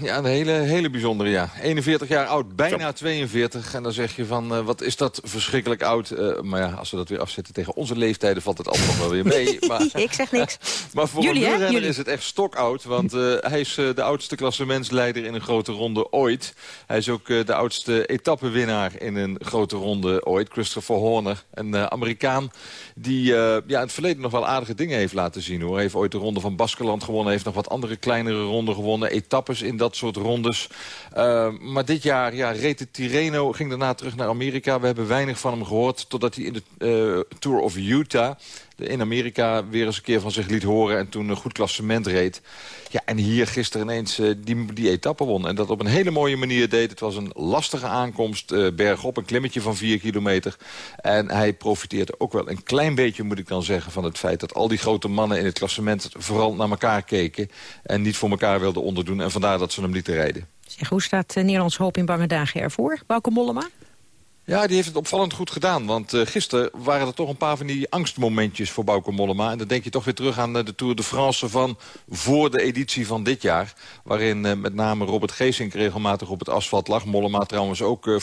Ja, een hele, hele bijzondere, ja. 41 jaar oud, bijna 42. En dan zeg je van, uh, wat is dat verschrikkelijk oud. Uh, maar ja, als we dat weer afzetten tegen onze leeftijden... valt het allemaal nog wel weer mee. Maar, ik zeg niks. maar voor Jullie, een wielrenner is het echt stokoud. Want uh, hij is de oudste klassementsleider in een grote ronde ooit. Hij is ook de oudste etappenwinnaar in een grote ronde ooit. Christopher Horner, een Amerikaan... die ja, in het verleden nog wel aardige dingen heeft laten zien. hoor. Hij heeft ooit de ronde van Baskeland gewonnen. heeft nog wat andere kleinere ronden gewonnen. Etappes in dat soort rondes. Uh, maar dit jaar ja, reed de Tirreno, ging daarna terug naar Amerika. We hebben weinig van hem gehoord totdat hij in de uh, Tour of Utah in Amerika weer eens een keer van zich liet horen... en toen een goed klassement reed. Ja, en hier gisteren ineens uh, die, die etappe won. En dat op een hele mooie manier deed. Het was een lastige aankomst, uh, bergop, een klimmetje van 4 kilometer. En hij profiteerde ook wel een klein beetje, moet ik dan zeggen... van het feit dat al die grote mannen in het klassement vooral naar elkaar keken... en niet voor elkaar wilden onderdoen. En vandaar dat ze hem lieten rijden. Zeg, hoe staat uh, Nederlands hoop in bange dagen ervoor? Bauke Mollema? Ja, die heeft het opvallend goed gedaan. Want uh, gisteren waren er toch een paar van die angstmomentjes voor Bauke Mollema. En dan denk je toch weer terug aan uh, de Tour de France van voor de editie van dit jaar. Waarin uh, met name Robert Geesink regelmatig op het asfalt lag. Mollema trouwens ook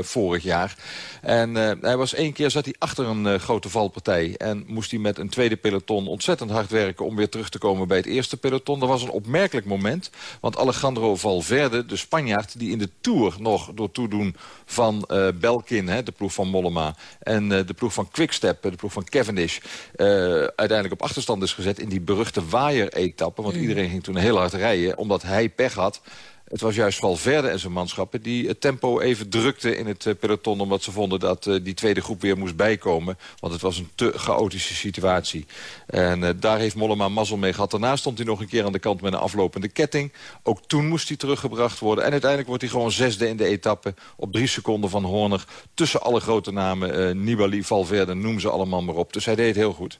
vorig jaar. En hij was één keer zat hij achter een grote valpartij. En moest hij met een tweede peloton ontzettend hard werken om weer terug te komen bij het eerste peloton. Dat was een opmerkelijk moment. Want Alejandro Valverde, de Spanjaard die in de Tour nog door toedoen van België Kin, hè, de ploeg van Mollema... en uh, de ploeg van Quickstep, de ploeg van Cavendish... Uh, uiteindelijk op achterstand is gezet in die beruchte waaier-etappe. Want mm. iedereen ging toen heel hard rijden, omdat hij pech had... Het was juist Valverde en zijn manschappen die het tempo even drukten in het peloton... omdat ze vonden dat uh, die tweede groep weer moest bijkomen. Want het was een te chaotische situatie. En uh, daar heeft Mollema mazzel mee gehad. Daarna stond hij nog een keer aan de kant met een aflopende ketting. Ook toen moest hij teruggebracht worden. En uiteindelijk wordt hij gewoon zesde in de etappe... op drie seconden van Horner. Tussen alle grote namen, Nibali, Valverde, noem ze allemaal maar op. Dus hij deed heel goed.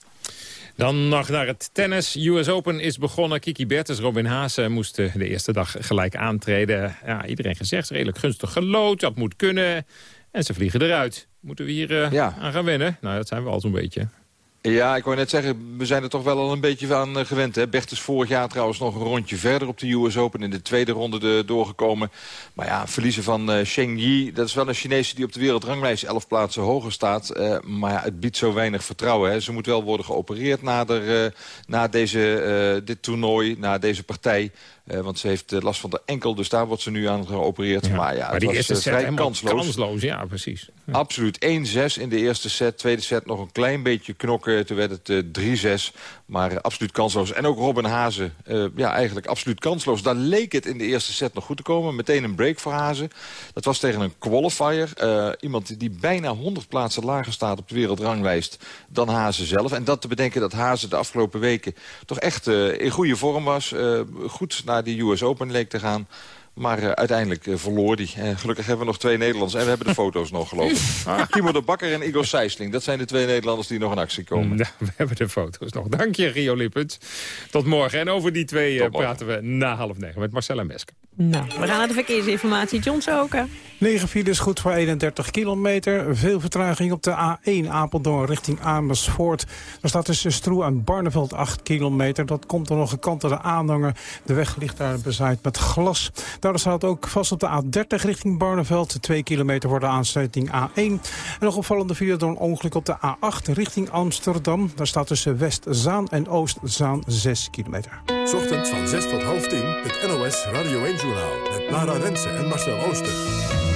Dan nog naar het tennis. US Open is begonnen. Kiki Bertens, Robin Haase moesten de eerste dag gelijk aantreden. Ja, iedereen gezegd, redelijk gunstig gelood. Dat moet kunnen. En ze vliegen eruit. Moeten we hier uh, aan gaan wennen? Nou, dat zijn we al zo'n beetje. Ja, ik wou net zeggen, we zijn er toch wel al een beetje aan uh, gewend. Hè? Is vorig jaar trouwens nog een rondje verder op de US Open. In de tweede ronde de, doorgekomen. Maar ja, verliezen van uh, Sheng Yi. Dat is wel een Chinese die op de wereldranglijst elf plaatsen hoger staat. Maar ja, het biedt zo weinig vertrouwen. Hè? Ze moet wel worden geopereerd na, de, na deze, dit toernooi, na deze partij. Uh, want ze heeft last van de enkel, dus daar wordt ze nu aan geopereerd. Ja, maar ja, maar die was, eerste set vrij kansloos. kansloos. Ja, precies. Ja. Absoluut. 1-6 in de eerste set. Tweede set nog een klein beetje knokken. Toen werd het uh, 3-6. Maar uh, absoluut kansloos. En ook Robin Hazen. ja, eigenlijk absoluut kansloos. Daar leek het in de eerste set nog goed te komen. Meteen een break voor Hazen. Dat was tegen een qualifier. iemand die bijna 100 plaatsen lager staat op de wereldranglijst dan Hazen zelf. En dat te bedenken dat Hazen de afgelopen weken toch echt in goede vorm was. goed naar die US Open leek te gaan. Maar uh, uiteindelijk uh, verloor die. En gelukkig hebben we nog twee Nederlanders. En we hebben de foto's nog, geloof ik. Ah. Timo de Bakker en Igor Sijsling. Dat zijn de twee Nederlanders die nog in actie komen. Ja, we hebben de foto's nog. Dank je, Rio Lippens. Tot morgen. En over die twee uh, praten we na half negen met Marcella Mesker. Nou, we gaan naar de verkeersinformatie. John Soken. 9 files goed voor 31 kilometer. Veel vertraging op de A1 Apeldoorn richting Amersfoort. Er staat tussen Stroe en Barneveld 8 kilometer. Dat komt nog een kant de aanhanger. De weg ligt daar bezaaid met glas. Daar staat ook vast op de A30 richting Barneveld. 2 kilometer voor de aansluiting A1. En nog opvallende file door een ongeluk op de A8 richting Amsterdam. Daar staat tussen West-Zaan en Oost-Zaan 6 kilometer. Ochtends van 6 tot half 10 het NOS Radio 1 Journaal. Met Lara Rensen en Marcel Ooster.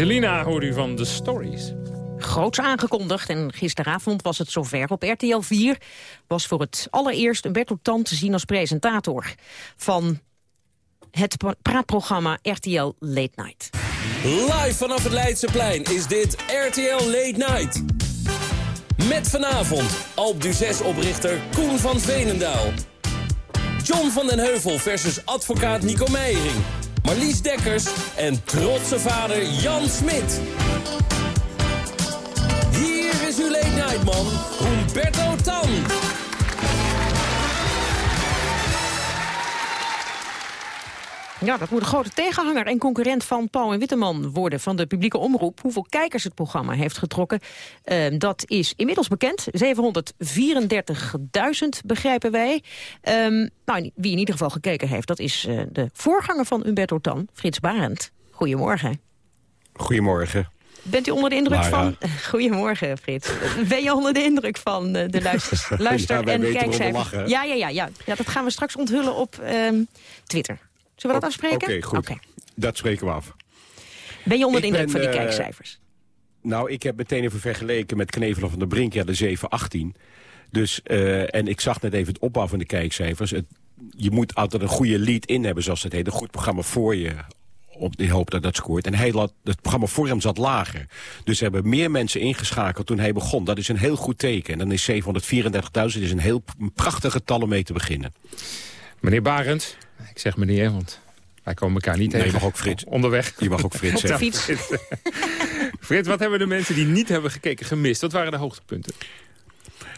Angelina hoort u van The Stories. Groots aangekondigd en gisteravond was het zover. Op RTL 4 was voor het allereerst Bertel Tan te zien als presentator... van het praatprogramma RTL Late Night. Live vanaf het Leidseplein is dit RTL Late Night. Met vanavond Alp du 6-oprichter Koen van Veenendaal. John van den Heuvel versus advocaat Nico Meijering. Marlies Dekkers en trotse vader Jan Smit. Hier is uw late night man, Humberto Tan. Ja, dat moet een grote tegenhanger en concurrent van Paul en Witteman worden van de publieke omroep. Hoeveel kijkers het programma heeft getrokken, uh, dat is inmiddels bekend. 734.000 begrijpen wij. Um, nou, wie in ieder geval gekeken heeft, dat is uh, de voorganger van Umberto Tan, Frits Barend. Goedemorgen. Goedemorgen. Bent u onder de indruk nou, ja. van... Goedemorgen, Frits. Ben je onder de indruk van uh, de luister, luister- ja, en kijkcijfers? Ja, ja, ja, ja. Ja, dat gaan we straks onthullen op um, Twitter. Zullen we dat afspreken? Oké, okay, goed. Okay. Dat spreken we af. Ben je onder de indruk ben, van die uh, kijkcijfers? Nou, ik heb meteen even vergeleken met Knevelen van der Brink, ja, de 718. Dus, uh, en ik zag net even het opbouw van de kijkcijfers. Het, je moet altijd een goede lead-in hebben, zoals het heet. Een goed programma voor je, op de hoop dat dat scoort. En hij laat, het programma voor hem zat lager. Dus er hebben meer mensen ingeschakeld toen hij begon. Dat is een heel goed teken. En dan is 734.000 is een heel prachtig getal om mee te beginnen. Meneer Barend, zeg meneer, want wij komen elkaar niet nee, tegen. je mag ook Frits. Onderweg. Je mag ook Frits zeggen. Frits. Frits, wat hebben de mensen die niet hebben gekeken gemist? Wat waren de hoogtepunten?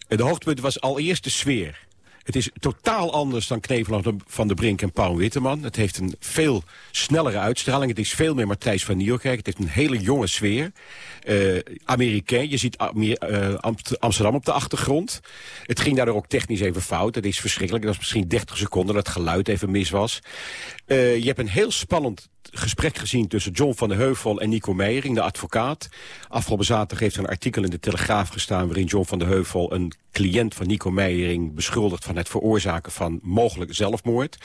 De hoogtepunt was allereerst de sfeer. Het is totaal anders dan Knevel van de Brink en Paul Witteman. Het heeft een veel snellere uitstraling. Het is veel meer Matthijs van Nieuwkerk. Het heeft een hele jonge sfeer. Uh, Amerikaan, je ziet uh, Amsterdam op de achtergrond. Het ging daardoor ook technisch even fout. Het is verschrikkelijk. Dat was misschien 30 seconden dat het geluid even mis was. Uh, je hebt een heel spannend gesprek gezien tussen John van der Heuvel en Nico Meijering, de advocaat. Afgelopen zaterdag heeft er een artikel in de Telegraaf gestaan... waarin John van der Heuvel een cliënt van Nico Meijering beschuldigt... van het veroorzaken van mogelijk zelfmoord.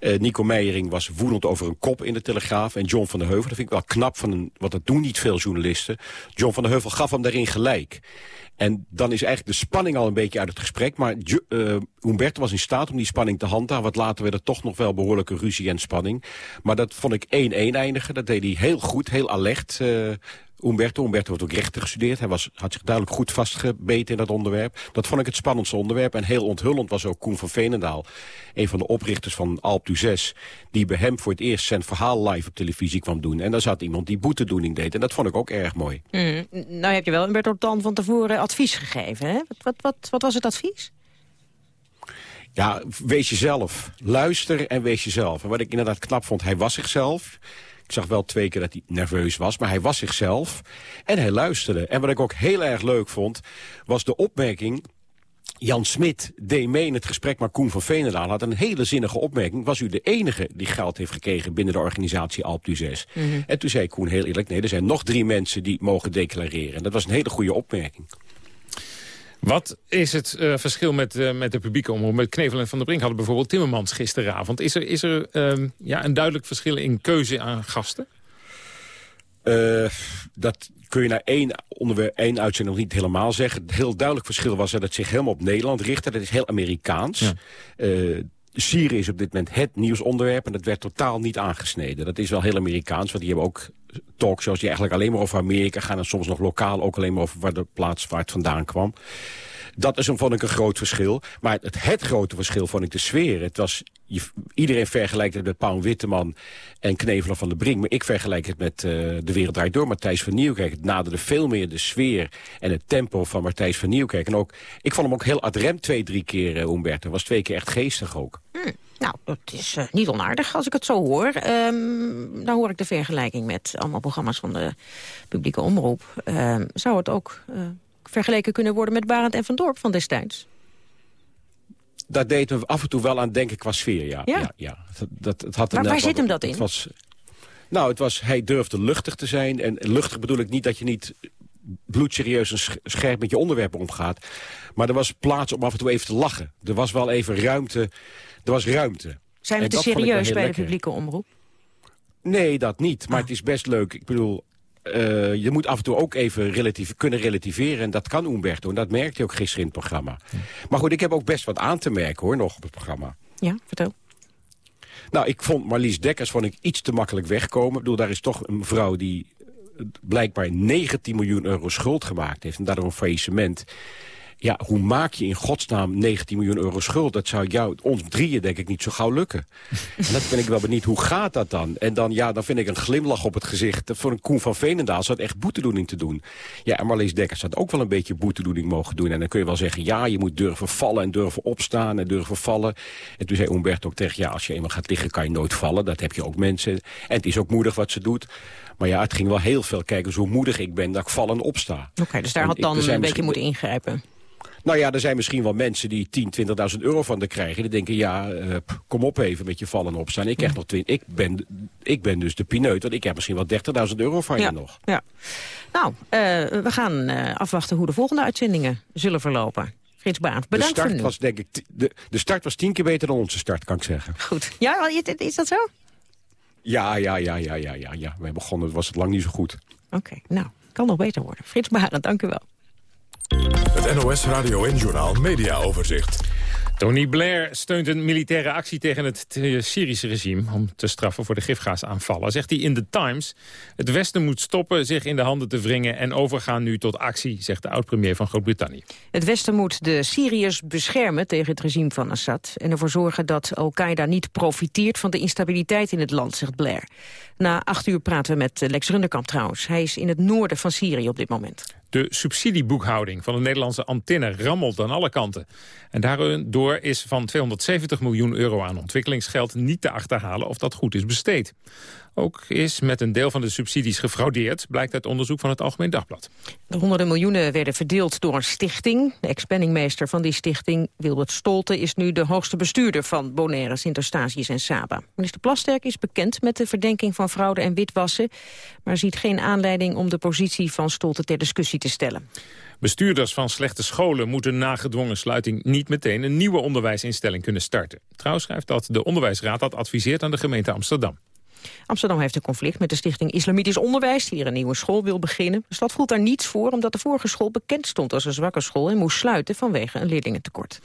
Uh, Nico Meijering was woedend over een kop in de Telegraaf. En John van der Heuvel, dat vind ik wel knap, van een, want dat doen niet veel journalisten. John van der Heuvel gaf hem daarin gelijk. En dan is eigenlijk de spanning al een beetje uit het gesprek. Maar uh, Humberto was in staat om die spanning te handhaven. Wat later werd er toch nog wel behoorlijke ruzie en spanning. Maar dat vond ik 1-1 eindigen. Dat deed hij heel goed, heel alert. Uh, Umberto. Umberto had ook rechten gestudeerd. Hij was, had zich duidelijk goed vastgebeten in dat onderwerp. Dat vond ik het spannendste onderwerp. En heel onthullend was ook Koen van Veenendaal. Een van de oprichters van Alp du 6. Die bij hem voor het eerst zijn verhaal live op televisie kwam doen. En daar zat iemand die boetedoening deed. En dat vond ik ook erg mooi. Mm, nou heb je wel Umberto dan van tevoren advies gegeven. Hè? Wat, wat, wat, wat was het advies? Ja, wees jezelf. Luister en wees jezelf. En wat ik inderdaad knap vond, hij was zichzelf. Ik zag wel twee keer dat hij nerveus was, maar hij was zichzelf. En hij luisterde. En wat ik ook heel erg leuk vond, was de opmerking... Jan Smit deed mee in het gesprek, maar Koen van Veenendaal had een hele zinnige opmerking. Was u de enige die geld heeft gekregen binnen de organisatie Alp du 6? Mm -hmm. En toen zei Koen heel eerlijk, nee, er zijn nog drie mensen die mogen declareren. En dat was een hele goede opmerking. Wat is het uh, verschil met, uh, met de publieke omroep? Met Knevel en Van der Brink hadden bijvoorbeeld Timmermans gisteravond. Is er, is er uh, ja, een duidelijk verschil in keuze aan gasten? Uh, dat kun je naar één, onderwerp, één uitzending nog niet helemaal zeggen. Het heel duidelijk verschil was dat het zich helemaal op Nederland richtte. Dat is heel Amerikaans. Ja. Syrië is op dit moment het nieuwsonderwerp en dat werd totaal niet aangesneden. Dat is wel heel Amerikaans, want die hebben ook talkshows die eigenlijk alleen maar over Amerika gaan... en soms nog lokaal ook alleen maar over waar de plaats waar het vandaan kwam. Dat is een, vond ik een groot verschil. Maar het, het grote verschil vond ik de sfeer. Het was, iedereen vergelijkt het met Paul Witteman en Knevelen van de Brink. Maar ik vergelijk het met uh, De Wereld Draait Door, Matthijs van Nieuwkerk. Het naderde veel meer de sfeer en het tempo van Matthijs van Nieuwkerk. En ook, ik vond hem ook heel adrem twee, drie keer, uh, Humberto. Was twee keer echt geestig ook. Hmm. Nou, dat is uh, niet onaardig als ik het zo hoor. Um, dan hoor ik de vergelijking met allemaal programma's van de publieke omroep. Um, zou het ook vergeleken kunnen worden met Barend en Van Dorp van destijds? Dat deed me af en toe wel aan denken qua sfeer, ja. ja? ja, ja. Dat, dat, het had maar waar zit hem dat het in? Was, nou, het was, hij durfde luchtig te zijn. En luchtig bedoel ik niet dat je niet bloedserieus en scherp met je onderwerpen omgaat. Maar er was plaats om af en toe even te lachen. Er was wel even ruimte. Er was ruimte. Zijn we En te serieus bij de publieke omroep? Nee, dat niet. Maar het is best leuk. Ik bedoel, uh, je moet af en toe ook even relatief, kunnen relativeren. En dat kan Umberto. En dat merkte hij ook gisteren in het programma. Maar goed, ik heb ook best wat aan te merken hoor, nog op het programma. Ja, vertel. Nou, ik vond Marlies Dekkers vond ik iets te makkelijk wegkomen. Ik bedoel, daar is toch een vrouw die blijkbaar 19 miljoen euro schuld gemaakt heeft. En daardoor een faillissement. Ja, hoe maak je in godsnaam 19 miljoen euro schuld? Dat zou jou, ons drieën denk ik niet zo gauw lukken. en dat ben ik wel benieuwd, hoe gaat dat dan? En dan, ja, dan vind ik een glimlach op het gezicht. Voor een Koen van Veenendaal het echt boetedoening te doen. Ja, en Marlees Dekkers had ook wel een beetje boetedoening mogen doen. En dan kun je wel zeggen, ja, je moet durven vallen en durven opstaan en durven vallen. En toen zei Umberto ook tegen, ja, als je eenmaal gaat liggen kan je nooit vallen. Dat heb je ook mensen. En het is ook moedig wat ze doet. Maar ja, het ging wel heel veel kijken hoe moedig ik ben dat ik vallen opsta. Oké, dus daar had dan een beetje moeten ingrijpen. Nou ja, er zijn misschien wel mensen die 10, 20.000 euro van de krijgen. Die denken, ja, uh, kom op even met je vallen opstaan. Ik, krijg nog ik, ben, ik ben dus de pineut, want ik heb misschien wel 30.000 euro van je nog. Ja. Nou, uh, we gaan uh, afwachten hoe de volgende uitzendingen zullen verlopen. Frits Baart, bedankt de start voor nu. Was, denk ik, de, de start was tien keer beter dan onze start, kan ik zeggen. Goed. Ja, is dat zo? Ja, ja, ja, ja, ja, ja. ja. Wij begonnen, was het lang niet zo goed. Oké, okay, nou, kan nog beter worden. Frits Barend, dank u wel. Het NOS Radio en Journaal Media Overzicht. Tony Blair steunt een militaire actie tegen het Syrische regime... om te straffen voor de gifgaasaanvallen. Zegt hij in The Times... het Westen moet stoppen zich in de handen te wringen... en overgaan nu tot actie, zegt de oud-premier van Groot-Brittannië. Het Westen moet de Syriërs beschermen tegen het regime van Assad... en ervoor zorgen dat Al-Qaeda niet profiteert van de instabiliteit in het land, zegt Blair. Na acht uur praten we met Lex Runderkamp trouwens. Hij is in het noorden van Syrië op dit moment. De subsidieboekhouding van de Nederlandse antenne rammelt aan alle kanten. En daardoor is van 270 miljoen euro aan ontwikkelingsgeld niet te achterhalen of dat goed is besteed. Ook is met een deel van de subsidies gefraudeerd, blijkt uit onderzoek van het Algemeen Dagblad. De honderden miljoenen werden verdeeld door een stichting. De ex-penningmeester van die stichting, Wilbert Stolte, is nu de hoogste bestuurder van Bonaire, Sint-Eustatius en Saba. Minister Plasterk is bekend met de verdenking van fraude en witwassen, maar ziet geen aanleiding om de positie van Stolte ter discussie te stellen. Bestuurders van slechte scholen moeten na gedwongen sluiting niet meteen een nieuwe onderwijsinstelling kunnen starten. Trouwens schrijft dat de onderwijsraad dat adviseert aan de gemeente Amsterdam. Amsterdam heeft een conflict met de stichting Islamitisch Onderwijs... die hier een nieuwe school wil beginnen. De stad voelt daar niets voor omdat de vorige school bekend stond als een zwakke school... en moest sluiten vanwege een leerlingentekort.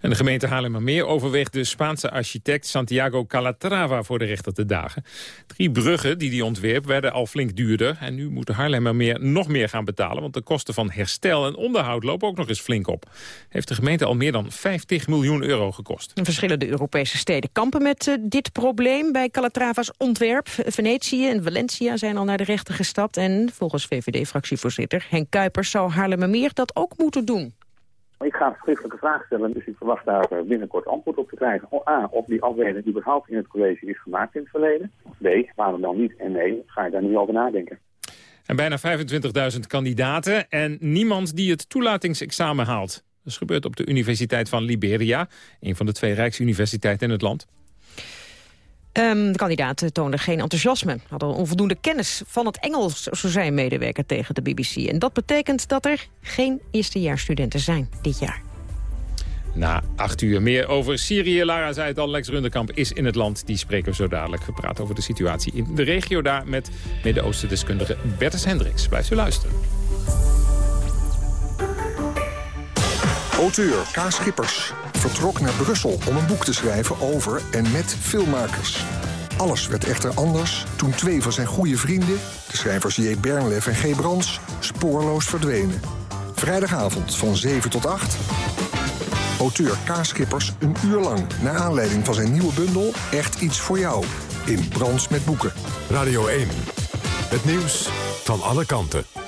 En de gemeente Haarlemmermeer overweegt de Spaanse architect Santiago Calatrava voor de rechter te dagen. Drie bruggen die hij ontwerp werden al flink duurder. En nu moet Haarlemmermeer nog meer gaan betalen... want de kosten van herstel en onderhoud lopen ook nog eens flink op. Heeft de gemeente al meer dan 50 miljoen euro gekost. Verschillende Europese steden kampen met uh, dit probleem. Bij Calatrava's ontwerp, Venetië en Valencia zijn al naar de rechter gestapt. En volgens VVD-fractievoorzitter Henk Kuipers zou Haarlemmermeer dat ook moeten doen. Ik ga een schriftelijke vraag stellen, dus ik verwacht daar binnenkort antwoord op te krijgen. A, of die afweging überhaupt in het college is gemaakt in het verleden. Of B, waarom dan niet? En nee, ga je daar nu over nadenken. En bijna 25.000 kandidaten en niemand die het toelatingsexamen haalt. Dat gebeurt op de Universiteit van Liberia, een van de twee rijksuniversiteiten in het land. Um, de kandidaten toonden geen enthousiasme, hadden onvoldoende kennis van het Engels, zo zei een medewerker tegen de BBC. En dat betekent dat er geen eerstejaarsstudenten zijn dit jaar. Na acht uur meer over Syrië. Lara zei het al, Lex Runderkamp is in het land. Die spreken we zo dadelijk. We praten over de situatie in de regio daar... met Midden-Oosten-deskundige Bertus Hendricks. Blijft u luisteren. Auteur K. Schippers vertrok naar Brussel om een boek te schrijven over en met filmmakers. Alles werd echter anders toen twee van zijn goede vrienden, de schrijvers J. Bernlef en G. Brands, spoorloos verdwenen. Vrijdagavond van 7 tot 8. Auteur K. Schippers een uur lang naar aanleiding van zijn nieuwe bundel Echt iets voor jou in Brands met boeken. Radio 1. Het nieuws van alle kanten.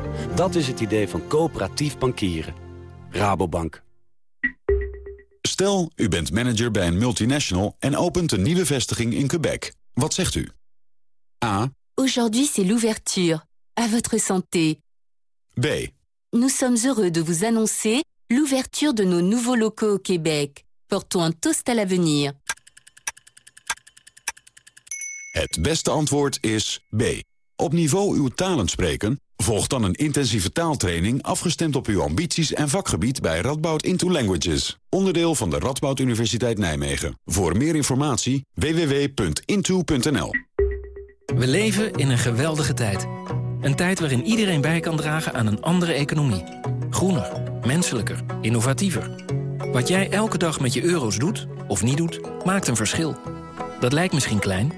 Dat is het idee van coöperatief bankieren. Rabobank. Stel, u bent manager bij een multinational en opent een nieuwe vestiging in Quebec. Wat zegt u? A. Aujourd'hui c'est l'ouverture. À votre santé. B. Nous sommes heureux de vous annoncer l'ouverture de nos nouveaux locaux au Québec. Portons un toast à l'avenir. Het beste antwoord is B. Op niveau uw talen spreken? Volg dan een intensieve taaltraining afgestemd op uw ambities en vakgebied bij Radboud Into Languages. Onderdeel van de Radboud Universiteit Nijmegen. Voor meer informatie www.into.nl We leven in een geweldige tijd. Een tijd waarin iedereen bij kan dragen aan een andere economie. Groener, menselijker, innovatiever. Wat jij elke dag met je euro's doet, of niet doet, maakt een verschil. Dat lijkt misschien klein,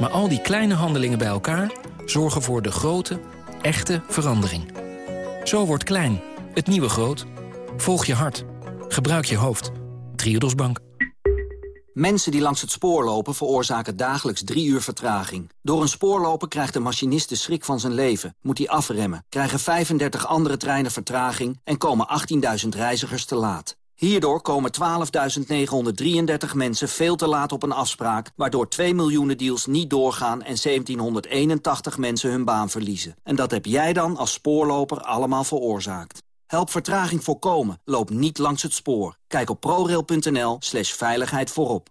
maar al die kleine handelingen bij elkaar... zorgen voor de grote, echte verandering. Zo wordt klein, het nieuwe groot. Volg je hart. Gebruik je hoofd. Triodos Bank. Mensen die langs het spoor lopen veroorzaken dagelijks drie uur vertraging. Door een spoorloper krijgt de machinist de schrik van zijn leven. Moet hij afremmen, krijgen 35 andere treinen vertraging... en komen 18.000 reizigers te laat. Hierdoor komen 12.933 mensen veel te laat op een afspraak... waardoor 2 miljoenen deals niet doorgaan en 1781 mensen hun baan verliezen. En dat heb jij dan als spoorloper allemaal veroorzaakt. Help vertraging voorkomen. Loop niet langs het spoor. Kijk op prorail.nl slash veiligheid voorop.